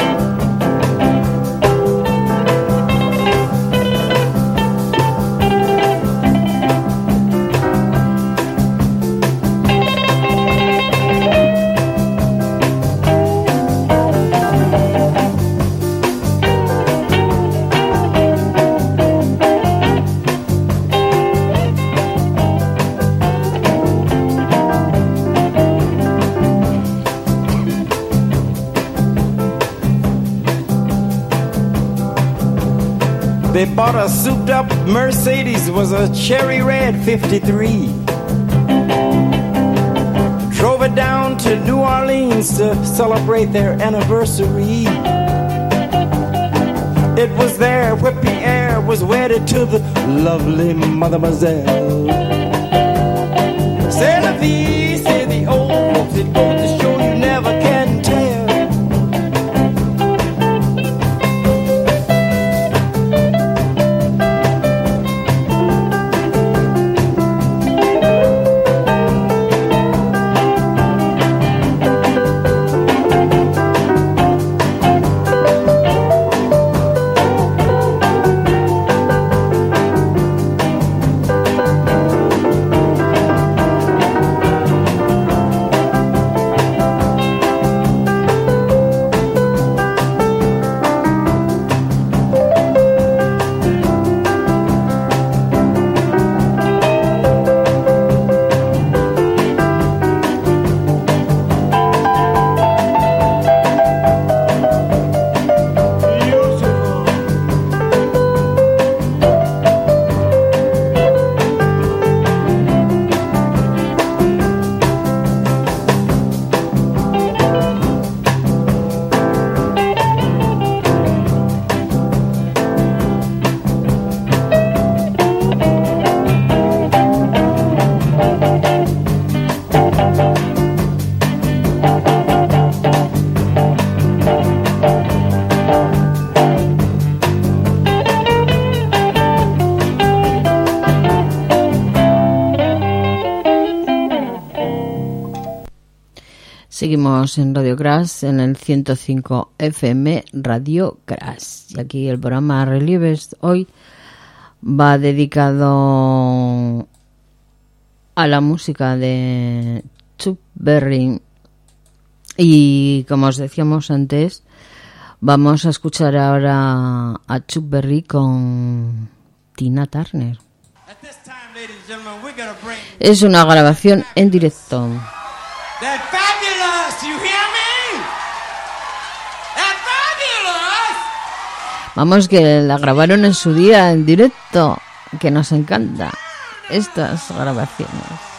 They bought a souped up Mercedes, was a cherry red 53. Drove it down to New Orleans to celebrate their anniversary. It was there where Pierre was wedded to the lovely Mademoiselle. C'est la vie, say the old Seguimos en Radio Crash, en el 105 FM Radio Crash. Y aquí el programa Relieves hoy va dedicado a la música de Chuck Berry. Y como os decíamos antes, vamos a escuchar ahora a Chuck Berry con Tina Turner. Es una grabación en directo. Vamos, que la grabaron en su día en directo, que nos encanta estas grabaciones.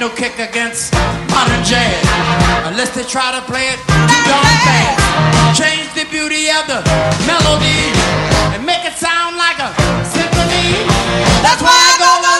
No kick against modern jazz. Unless they try to play it too fast. Change the beauty of the melody and make it sound like a symphony. That's why I go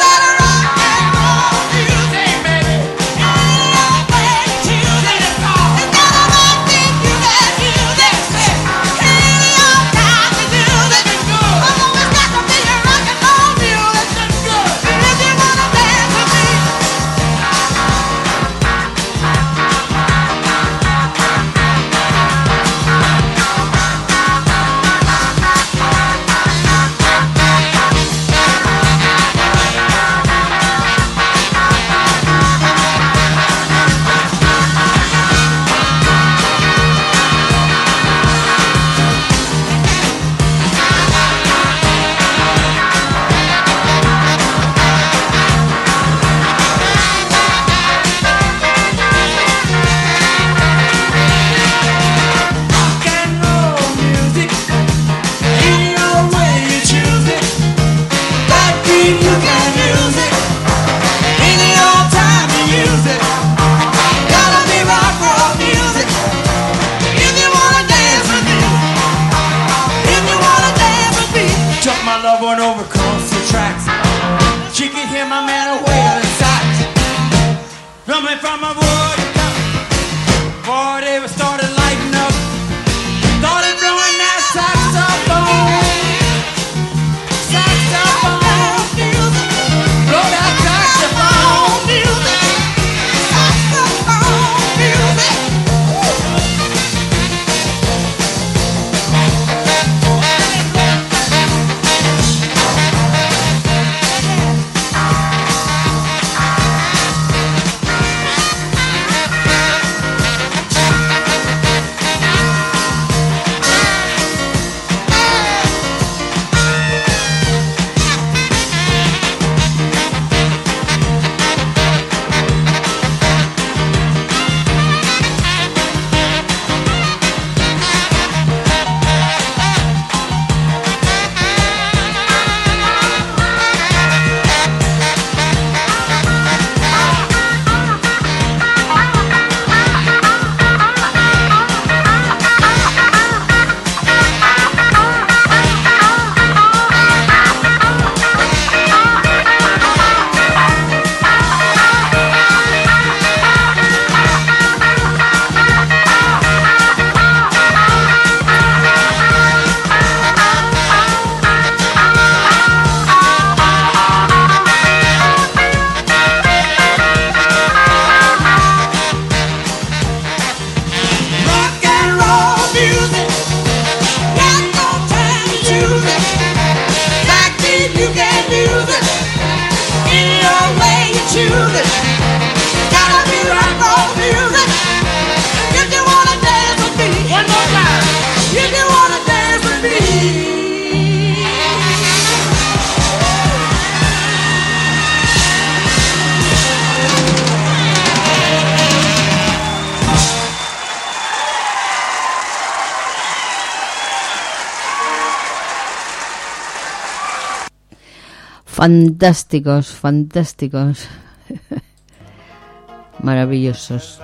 Fantásticos, fantásticos. Maravillosos.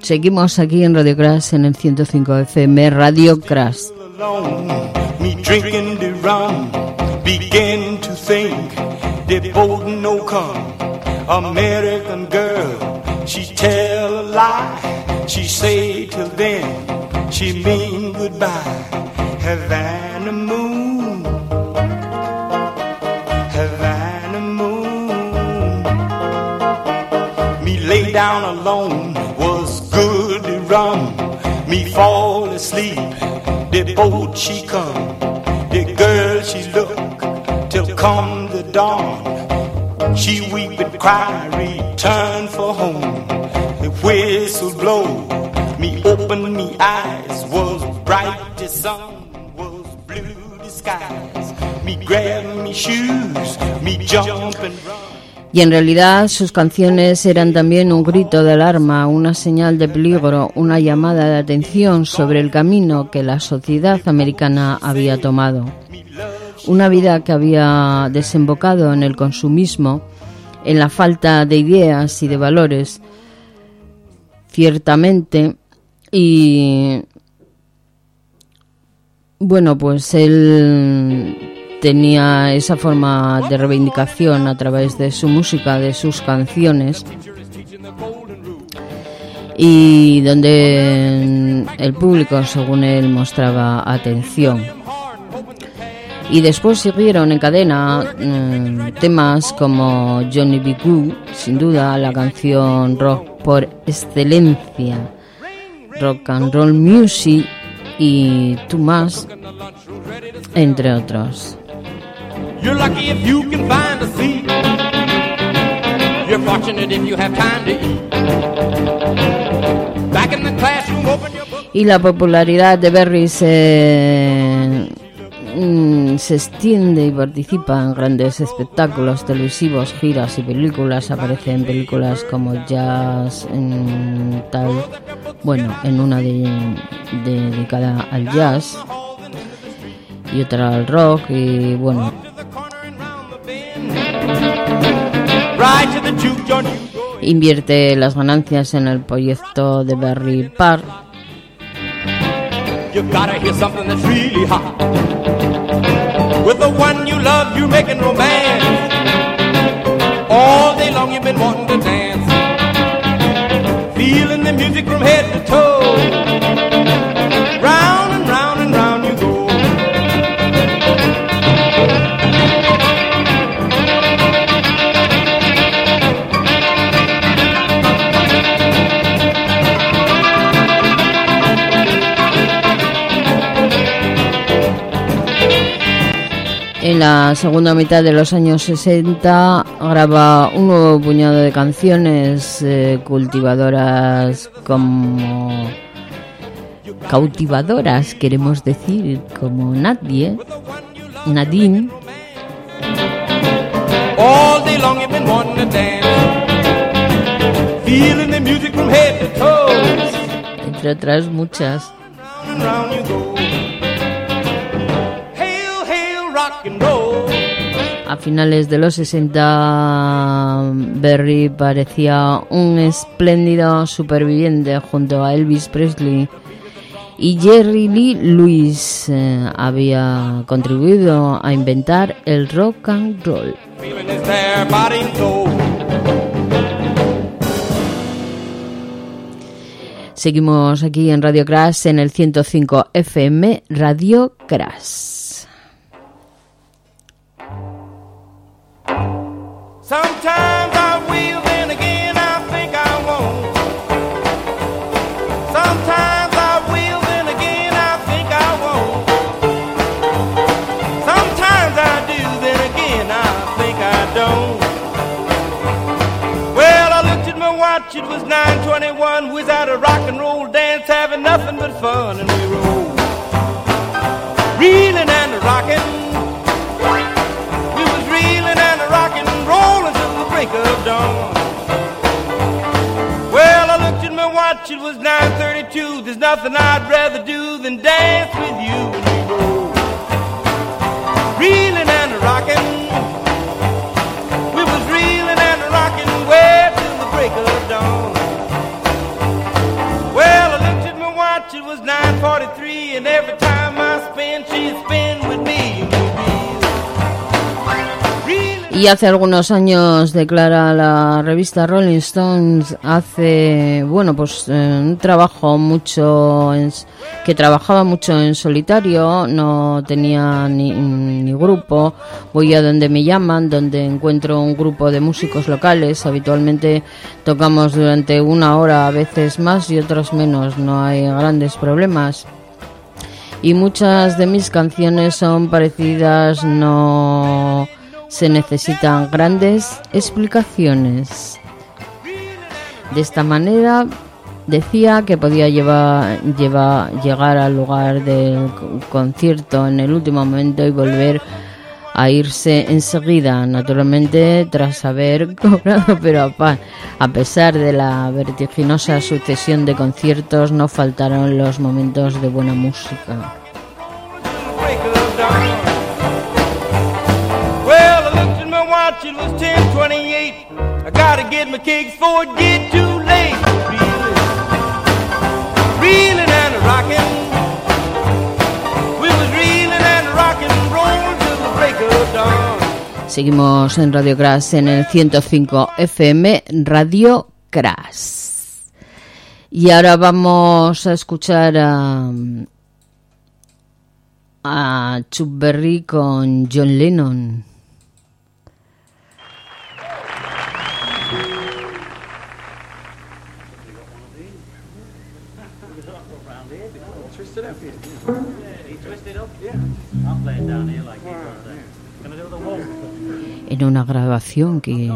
Seguimos aquí en Radio Crash en el 105 FM Radio Crash. American girl, she tell a lie. She say till then, she mean goodbye. Havana moon, down alone was good to rum. Me fall asleep, the boat she come, the girl she look till come the dawn. She weep and cry, return for home. The whistle blow, me open me eyes, was bright the sun, was blue the skies. Me grab me shoes, me jump and run. Y en realidad sus canciones eran también un grito de alarma, una señal de peligro, una llamada de atención sobre el camino que la sociedad americana había tomado. Una vida que había desembocado en el consumismo, en la falta de ideas y de valores, ciertamente, y bueno, pues él tenía esa forma de reivindicación a través de su música, de sus canciones, y donde el público, según él, mostraba atención. Y después siguieron en cadena eh, temas como Johnny B. Good, sin duda la canción rock por excelencia, rock and roll music y Too Much, entre otros. Y la popularidad de Berry se, mm, se extiende y participa en grandes espectáculos televisivos, giras y películas. Aparece en películas como Jazz, en tal, bueno, en una de, de- dedicada al jazz y otra al rock y bueno, invierte las ganancias en el proyecto de Berry Park. All day long, you've been wanting to dance. Feeling the music from head to toe. En la segunda mitad de los años 60 graba un nuevo puñado de canciones eh, cultivadoras como cautivadoras, queremos decir, como Nadie, Nadine, All day long, you've been wanting to dance. Feeling the music from head to toe. entre otras muchas. Round and round you go. A finales de los 60, Berry parecía un espléndido superviviente junto a Elvis Presley y Jerry Lee Lewis eh, había contribuido a inventar el rock and roll. Seguimos aquí en Radio Crash en el 105 FM Radio Crash. Sometimes I will, then again I think I won't. Sometimes I will, then again I think I won't. Sometimes I do, then again I think I don't. Well, I looked at my watch, it was 921. We was at a rock and roll dance, having nothing but fun, and we rolled. Reeling and rocking. break of dawn. Well, I looked at my watch, it was 9.32. There's nothing I'd rather do than dance with you and you go. Reeling and rocking. We was reeling and rocking way till the break of dawn. Well, I looked at my watch, it was 9.43. And every time I spin, she'd spin with me. Y hace algunos años declara la revista Rolling Stones hace bueno pues eh, trabajo mucho en, que trabajaba mucho en solitario no tenía ni, grupo. Voy a donde me llaman donde encuentro un grupo de músicos locales. Habitualmente tocamos durante una hora a veces más y otros menos no hay grandes problemas. Y muchas de mis canciones son parecidas no se necesitan grandes explicaciones. De esta manera decía que podía llevar, llegar al lugar del concierto en el último momento y volver a irse enseguida, naturalmente tras haber cobrado, pero a pesar de la vertiginosa sucesión de conciertos no faltaron los momentos de buena música. Was 1028. I gotta get my before get too late. Seguimos en Radio Crash en el 105 FM Radio Crash. Y ahora vamos a escuchar a, a Chuck Berry con John Lennon. En una grabación que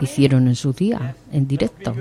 hicieron en su día, en directo.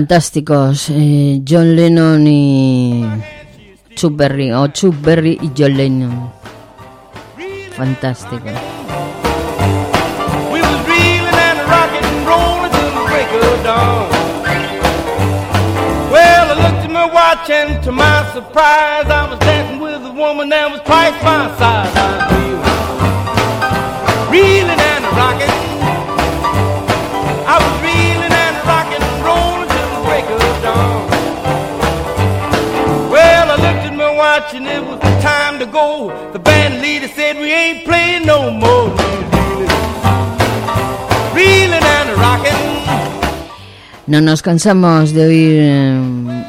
Fantásticos, eh, John Lennon y Chuck Berry, o Chuck Berry y John Lennon. fantástico. And to my surprise, I was dancing with a woman that was twice my size. I was reeling and rocking. Time to go. The band leader said we ain't playing no more. Reeling and rocking. No nos cansamos de oír eh,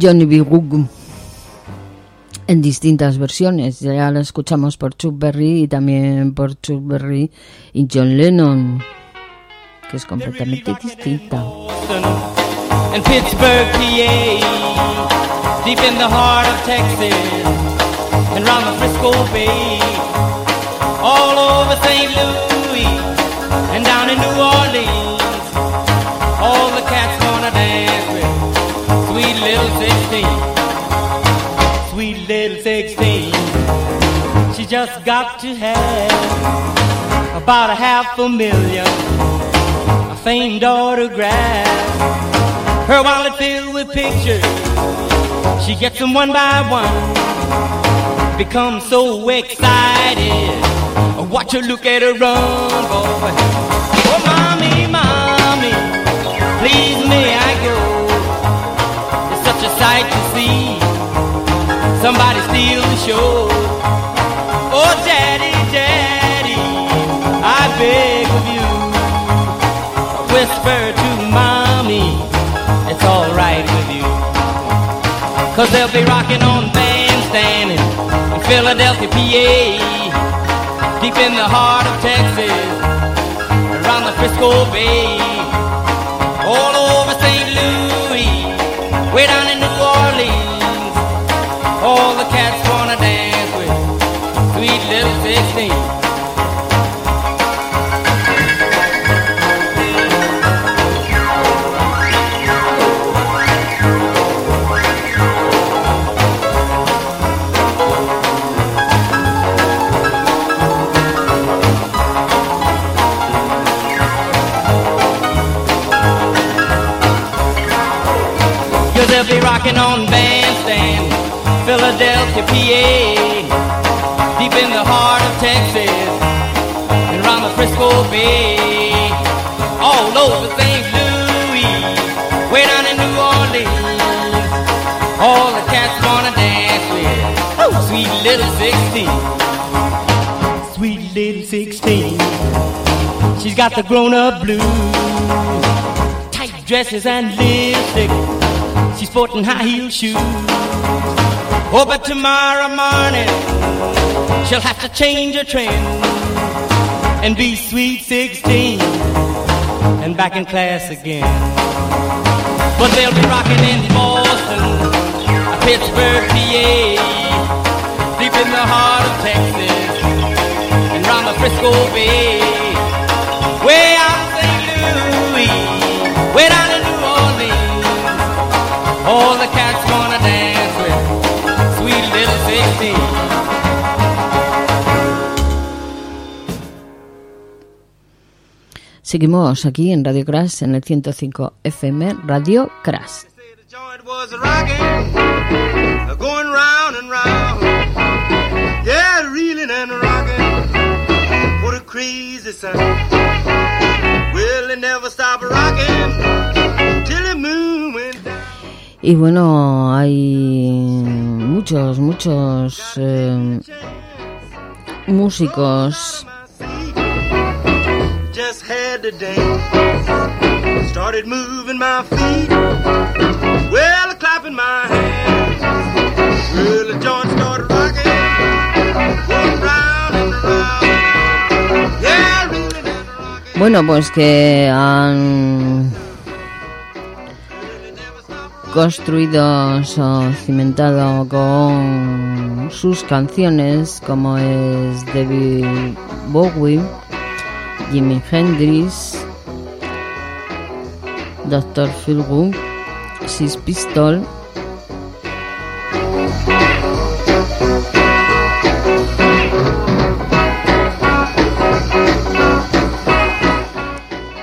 Johnny B. Good en distintas versiones. Ya lo escuchamos por Chuck Berry y también por Chuck Berry y John Lennon, que es completamente distinta. And Pittsburgh, PA, deep in the heart of Texas, and round the Frisco Bay, all over St. Louis, and down in New Orleans, all the cats wanna dance with sweet little 16, sweet little 16. She just got to have about a half a million a famed autograph. Her wallet filled with pictures. She gets them one by one. Becomes so excited. Watch her look at her run, boy. Oh, mommy, mommy, please may I go? It's such a sight to see. Somebody steal the show. Oh, daddy, daddy, I beg of you whisper to it's alright with you. Cause they'll be rocking on bandstand in in Philadelphia, PA, deep in the heart of Texas, around the Frisco Bay, all over St. Louis, way down in New Orleans. All the cats wanna dance with sweet little 16. They'll be rocking on bandstand, Philadelphia, PA, deep in the heart of Texas, and around the Frisco Bay, all over St. Louis, way down in New Orleans. All the cats wanna dance with oh, sweet little 16, sweet little 16. She's got the grown-up blues, tight dresses and lipstick. She's sporting high heel shoes. Oh, but tomorrow morning she'll have to change her trend and be sweet 16 and back in class again. But they'll be rocking in Boston, Pittsburgh, PA, deep in the heart of Texas, and round the Frisco Bay, way out in St. Louis, way down in. All the cats wanna dance with sweet little 16. Seguimos aquí en Radio Crash en el 105 FM, Radio Crash. Crazy sound. Well, it never stopped rocking Y bueno, hay muchos, muchos eh, músicos. Bueno, pues que han construido o cimentado con sus canciones como es David Bowie, Jimi Hendrix, Dr. Philgood, Six Pistol,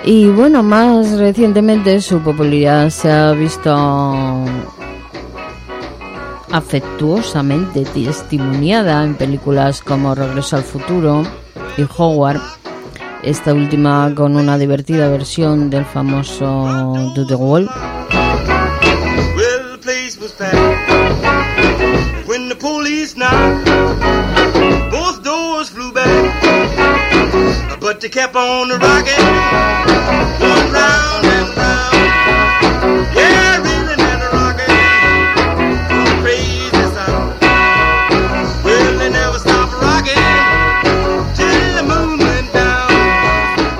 Y bueno, más recientemente su popularidad se ha visto afectuosamente testimoniada en películas como Regreso al Futuro y Howard, esta última con una divertida versión del famoso Do the Wall. The They kept on rocking,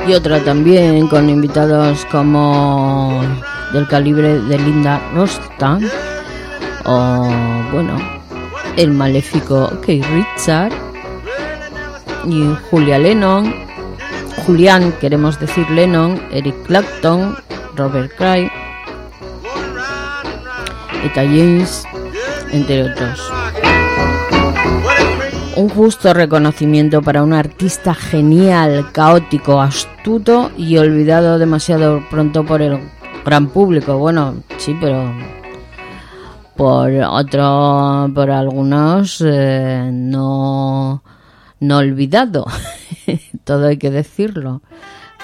y otra también con invitados como del calibre de Linda Ronstadt o bueno el maléfico Keith Richard y Julia Lennon Julián queremos decir Lennon Eric Clapton Robert Cray Eta James entre otros un justo reconocimiento para un artista genial, caótico, astuto y olvidado demasiado pronto por el gran público. Bueno, sí, pero por otro, por algunos eh, no, no olvidado. Todo hay que decirlo.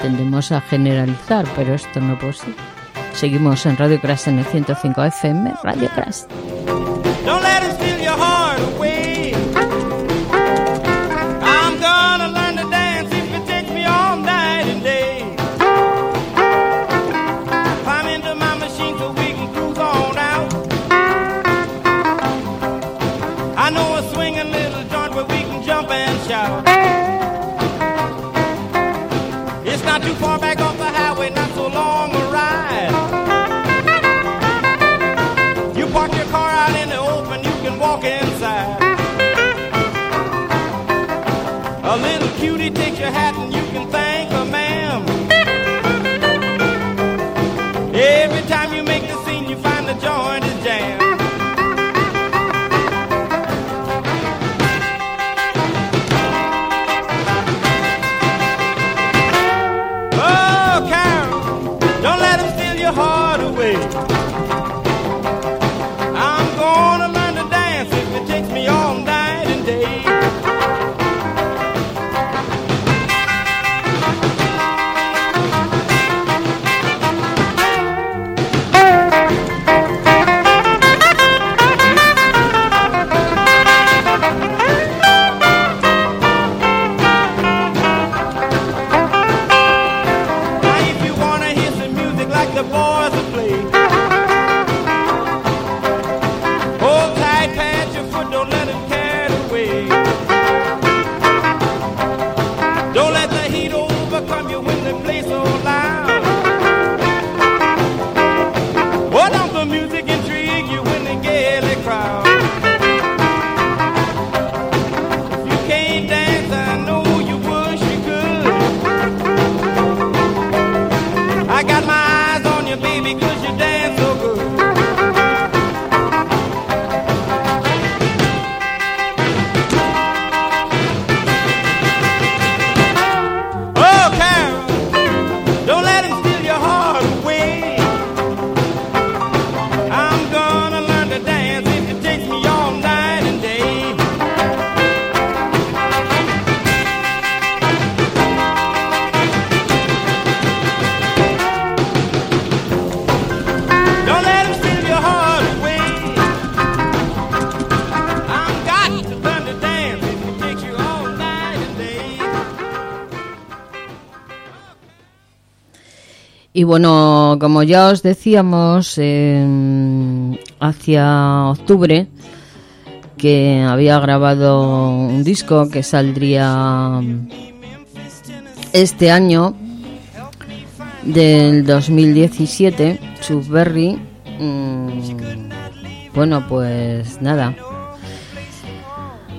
Tendemos a generalizar, pero esto no es posible. Seguimos en Radio Crash en el 105 FM, Radio Crash. Y bueno, como ya os decíamos, eh, hacia octubre, que había grabado un disco que saldría este año del 2017, Chubberry. mm, bueno, pues nada.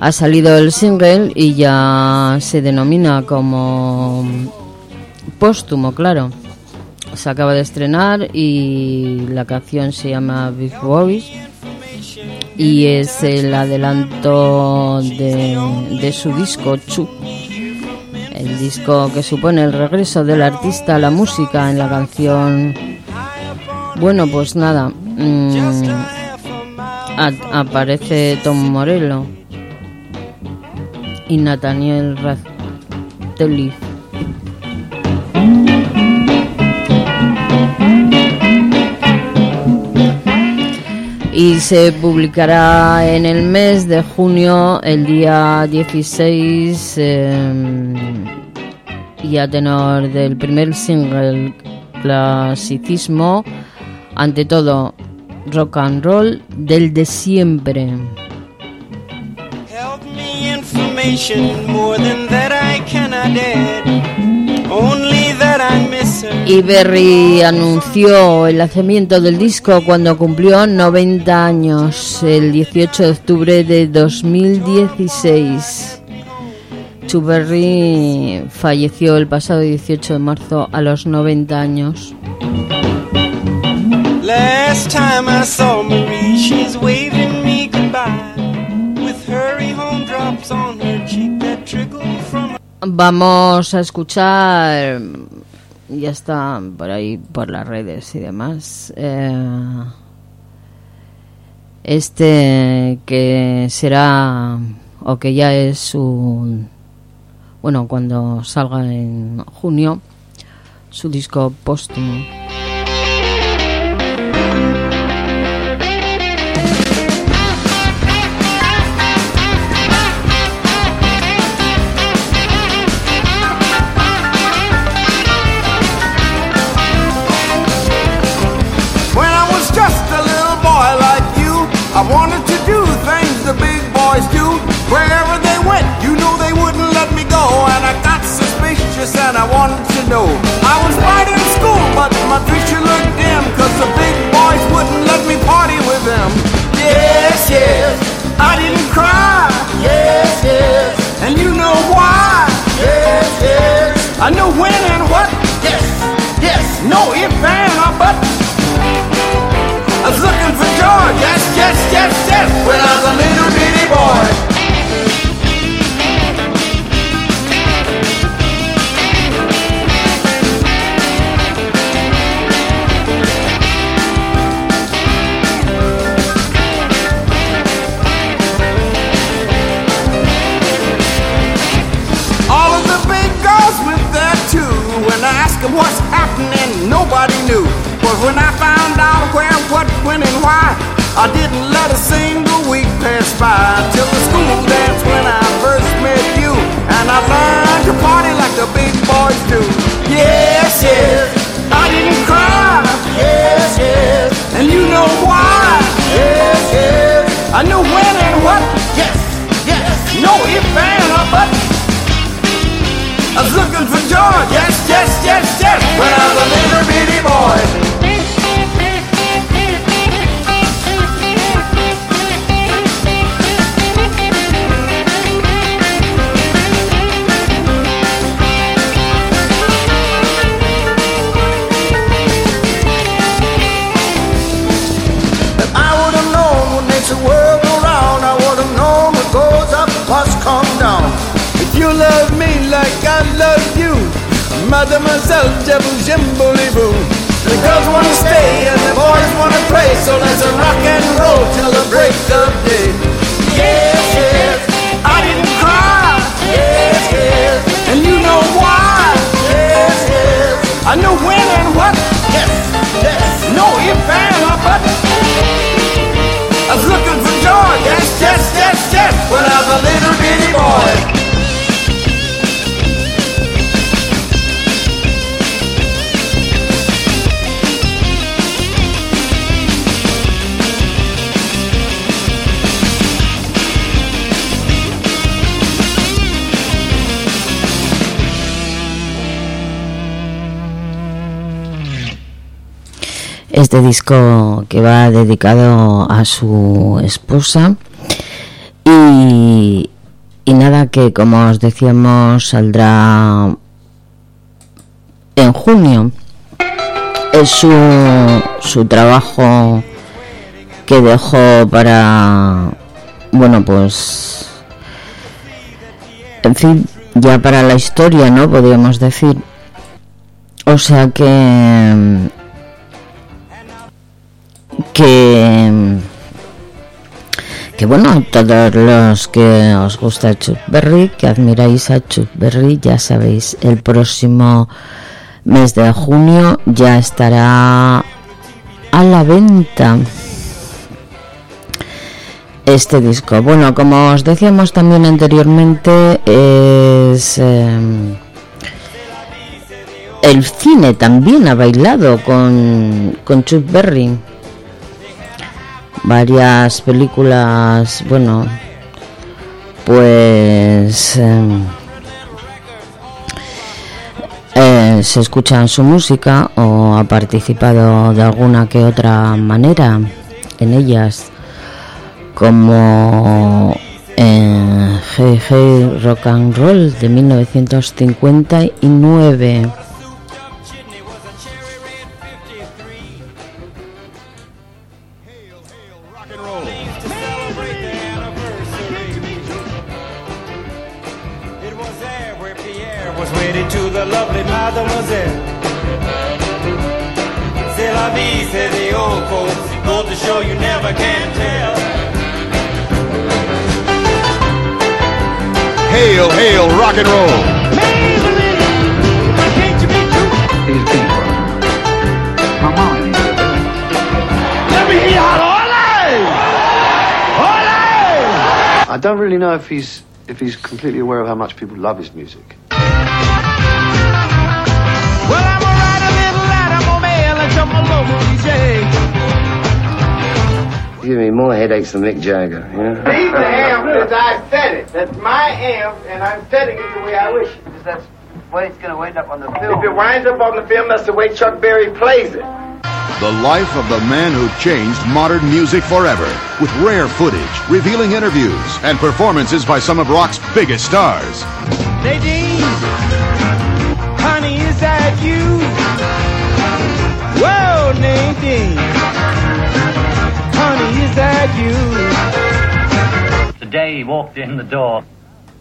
Ha salido el single y ya se denomina como póstumo, claro. Se acaba de estrenar y la canción se llama Big Boys y es el adelanto de, de su disco Chu, el disco que supone el regreso del artista a la música en la canción. Bueno, pues nada, mm, aparece Tom Morello y Nathaniel Radcliffe. Y se publicará en el mes de junio, el día 16, eh, y a tenor del primer single clasicismo, ante todo rock and roll del de siempre. Y Berry anunció el lanzamiento del disco cuando cumplió 90 años, el 18 de octubre de 2016. Chu Berry falleció el pasado 18 de marzo a los 90 años. Vamos a escuchar, ya está por ahí, por las redes y demás, eh, este que será, o que ya es su, bueno, cuando salga en junio, su disco póstumo. I wanted to do things the big boys do. Wherever they went, you know they wouldn't let me go. And I got suspicious and I wanted to know. I was right in school, but my future looked dim. Cause the big boys wouldn't let me party with them. Yes, yes, I didn't cry. Yes, yes, and you know why. Yes, yes, I know when and what. Yes, yes, no if and yes, yes, yes, yes, when I was a little bitty boy. All of the big went there too. I asked them what's happening, nobody knew. But when I found out where, what, when, and why, I didn't let a single week pass by till the school dance when I first met you. And I learned to party like the big boys do. Yes, yes, I didn't cry. Yes, yes, and you know why. Yes, yes, I knew when and what. Yes, yes, no if and or but. I was looking for George, yes, yes, yes, yes, when I was a little bitty boy. Mademoiselle Jebble Jimbly Boo. The girls wanna stay and the boys wanna play, so let's rock and roll till the break of day. Yes, yes, I didn't cry. Yes, yes, and you know why. Yes, yes, I know when and what. Yes, yes, no if and or but. I was looking for George, yes, yes, yes, yes, when I was a little bitty boy. Este disco que va dedicado a su esposa y, nada que como os decíamos saldrá en junio. Es su, su trabajo que dejó para, bueno pues, en fin, ya para la historia, ¿no? Podríamos decir. O sea que que que bueno, todos los que os gusta Chuck Berry, que admiráis a Chuck Berry, ya sabéis, el próximo mes de junio ya estará a la venta este disco. Bueno, como os decíamos también anteriormente, es em, el cine también ha bailado con, con Chuck Berry. Varias películas, bueno, pues em, eh, se escucha su música o ha participado de alguna que otra manera en ellas como en GG Rock and Roll de 1959. If he's if he's completely aware of how much people love his music. Well, I'm gonna a little letter, I'm gonna mail it to my local DJ. Give me more headaches than Mick Jagger, you know? Leave the amp as I set it. That's my amp, and I'm setting it the way I wish it. That's the way it's going to wind up on the film. If it winds up on the film, that's the way Chuck Berry plays it. The life of the man who changed modern music forever with rare footage, revealing interviews, and performances by some of rock's biggest stars. Nadine, honey, is that you? Whoa, Nadine, honey, is that you? the day he walked in the door.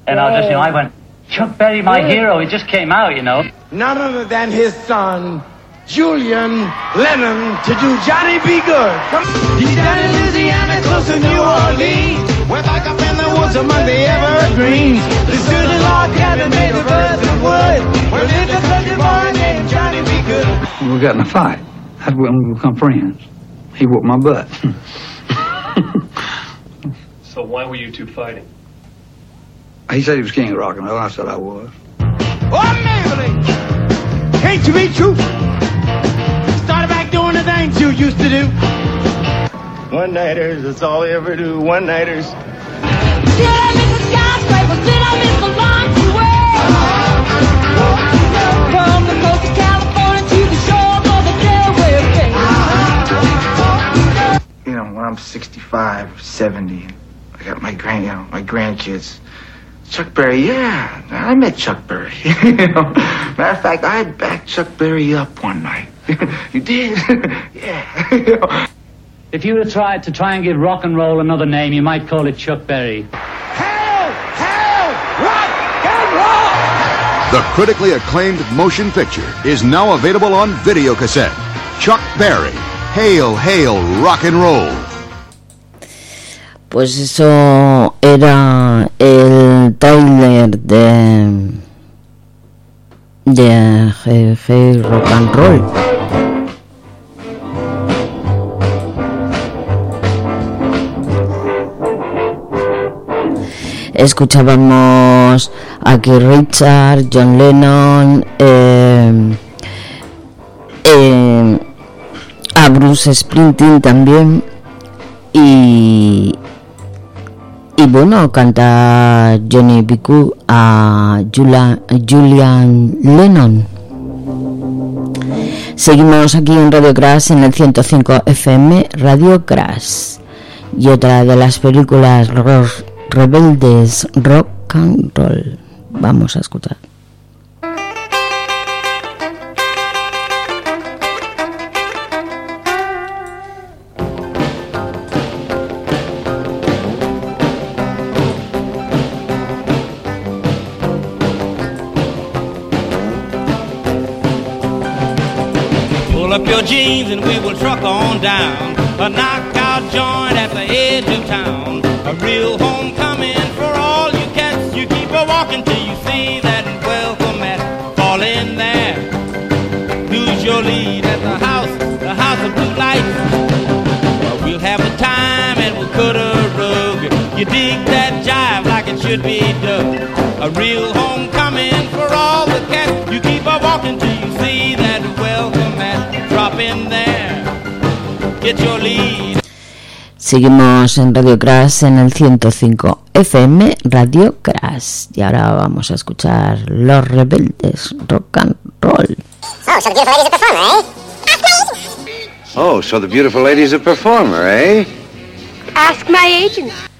And I just, you know, I went, Chuck Berry, my hero, he just came out, you know. None other than his son, Julian Lennon, to do Johnny Be Good. Come He's down in Louisiana, close to New Orleans. We're back up in the woods among the evergreens. The stood a log cabin made of earth and wood. Where lived a country boy named Johnny Be Good. We got in a fight. That's when we become friends. He whooped my butt. So why were you two fighting? he said he was king of rock and roll. I said I was. Oh, Maybelline! Can't you be true? Started back doing the things you used to do. One nighters, that's all they ever do. One nighters. Did I miss the skyscraper? Did I miss the launch? From the coast of California to the shores of the Delaware Bay. You know, when I'm 65, 70, I got my grand, you know, my grandkids. Chuck Berry, yeah, I met Chuck Berry. you know, matter of fact, I backed Chuck Berry up one night. you did? yeah. If you would have tried to try and give rock and roll another name, you might call it Chuck Berry. Hell, hell, rock and roll! The critically acclaimed motion picture is now available on video cassette. Chuck Berry, Hail, Hail, Rock and Roll. Pues eso era el trailer de de Rock and Roll. Escuchábamos aquí Richard, John Lennon, eh, eh, a Bruce Springsteen también y y bueno canta Johnny B. Good a Julia- Julian Lennon. Seguimos aquí en Radio Crash en el 105 FM Radio Crash. Y otra de las películas rebeldes rock and roll. Vamos a escuchar your jeans and we will truck on down. A knockout joint at the edge of town. A real homecoming for all you cats. You keep a walking till you see that welcome mat. Fall in there. Lose your lead at the house, the house of blue lights. Well, have a time and we'll cut a rug. You dig that jive like it should be done. A real homecoming for all the cats. You keep a walking till you see that welcome Seguimos en Radio Crash en el 105 FM Radio Crash. Y ahora vamos a escuchar Los Rebeldes Rock and Roll. Oh, so the beautiful lady's a performer, eh? Oh, so the beautiful lady's a performer, eh? Ask my agent.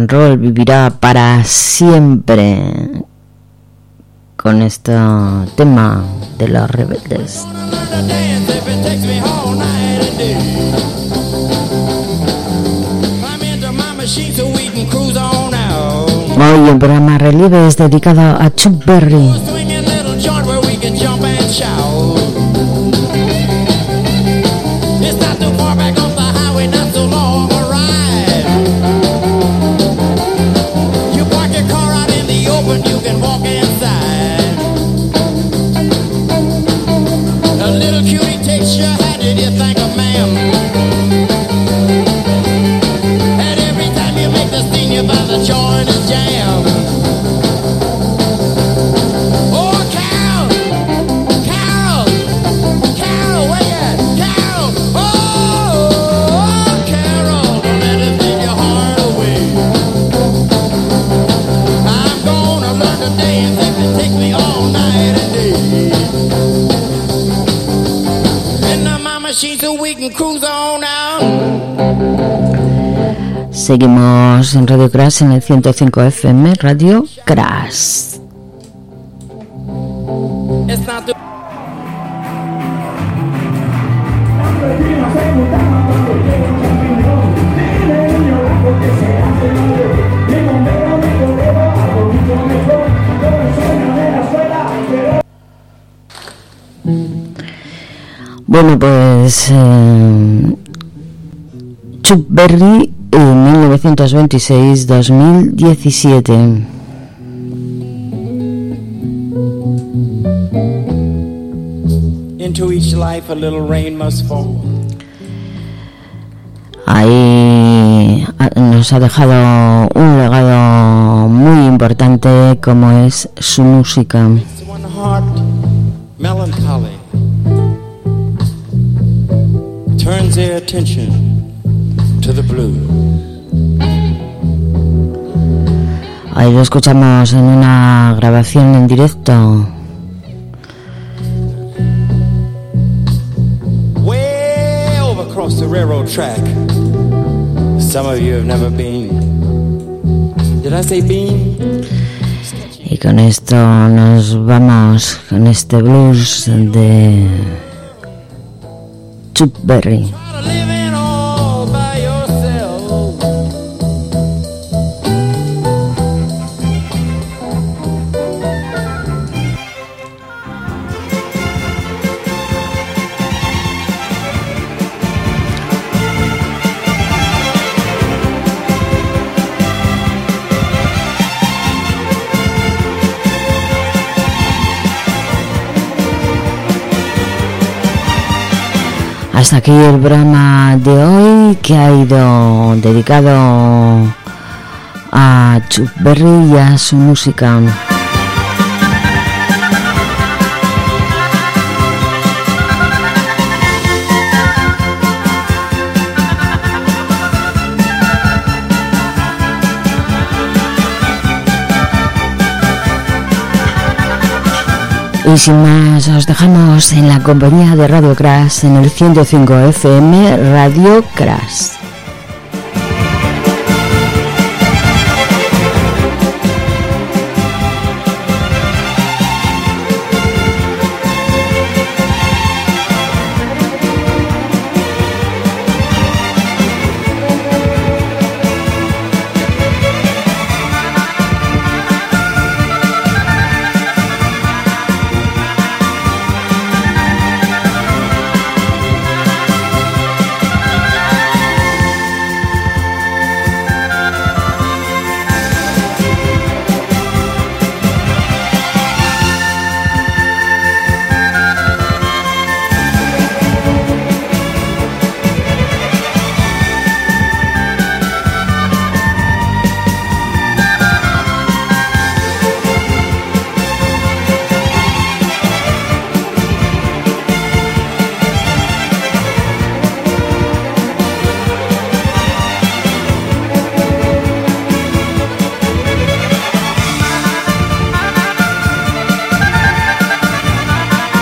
And roll vivirá para siempre con este tema de los rebeldes. Hoy un programa relieve es dedicado a Chuck Berry. Seguimos en Radio Crash en el 105 FM, Radio Crash. Bueno, pues eh, Chuck Berry en 1926-2017. Into each life a little rain must fall. Ahí nos ha dejado un legado muy importante como es su música. One heart melancholy turns their attention to the blue. Ahí lo escuchamos en una grabación en directo. Way over across the railroad track. Some of you have never been. Did I say been? Y con esto nos vamos con este blues de Chuck Berry. Hasta aquí el programa de hoy que ha ido dedicado a Chuck Berry y a su música. Y sin más, os dejamos en la compañía de Radio Crash en el 105 FM Radio Crash.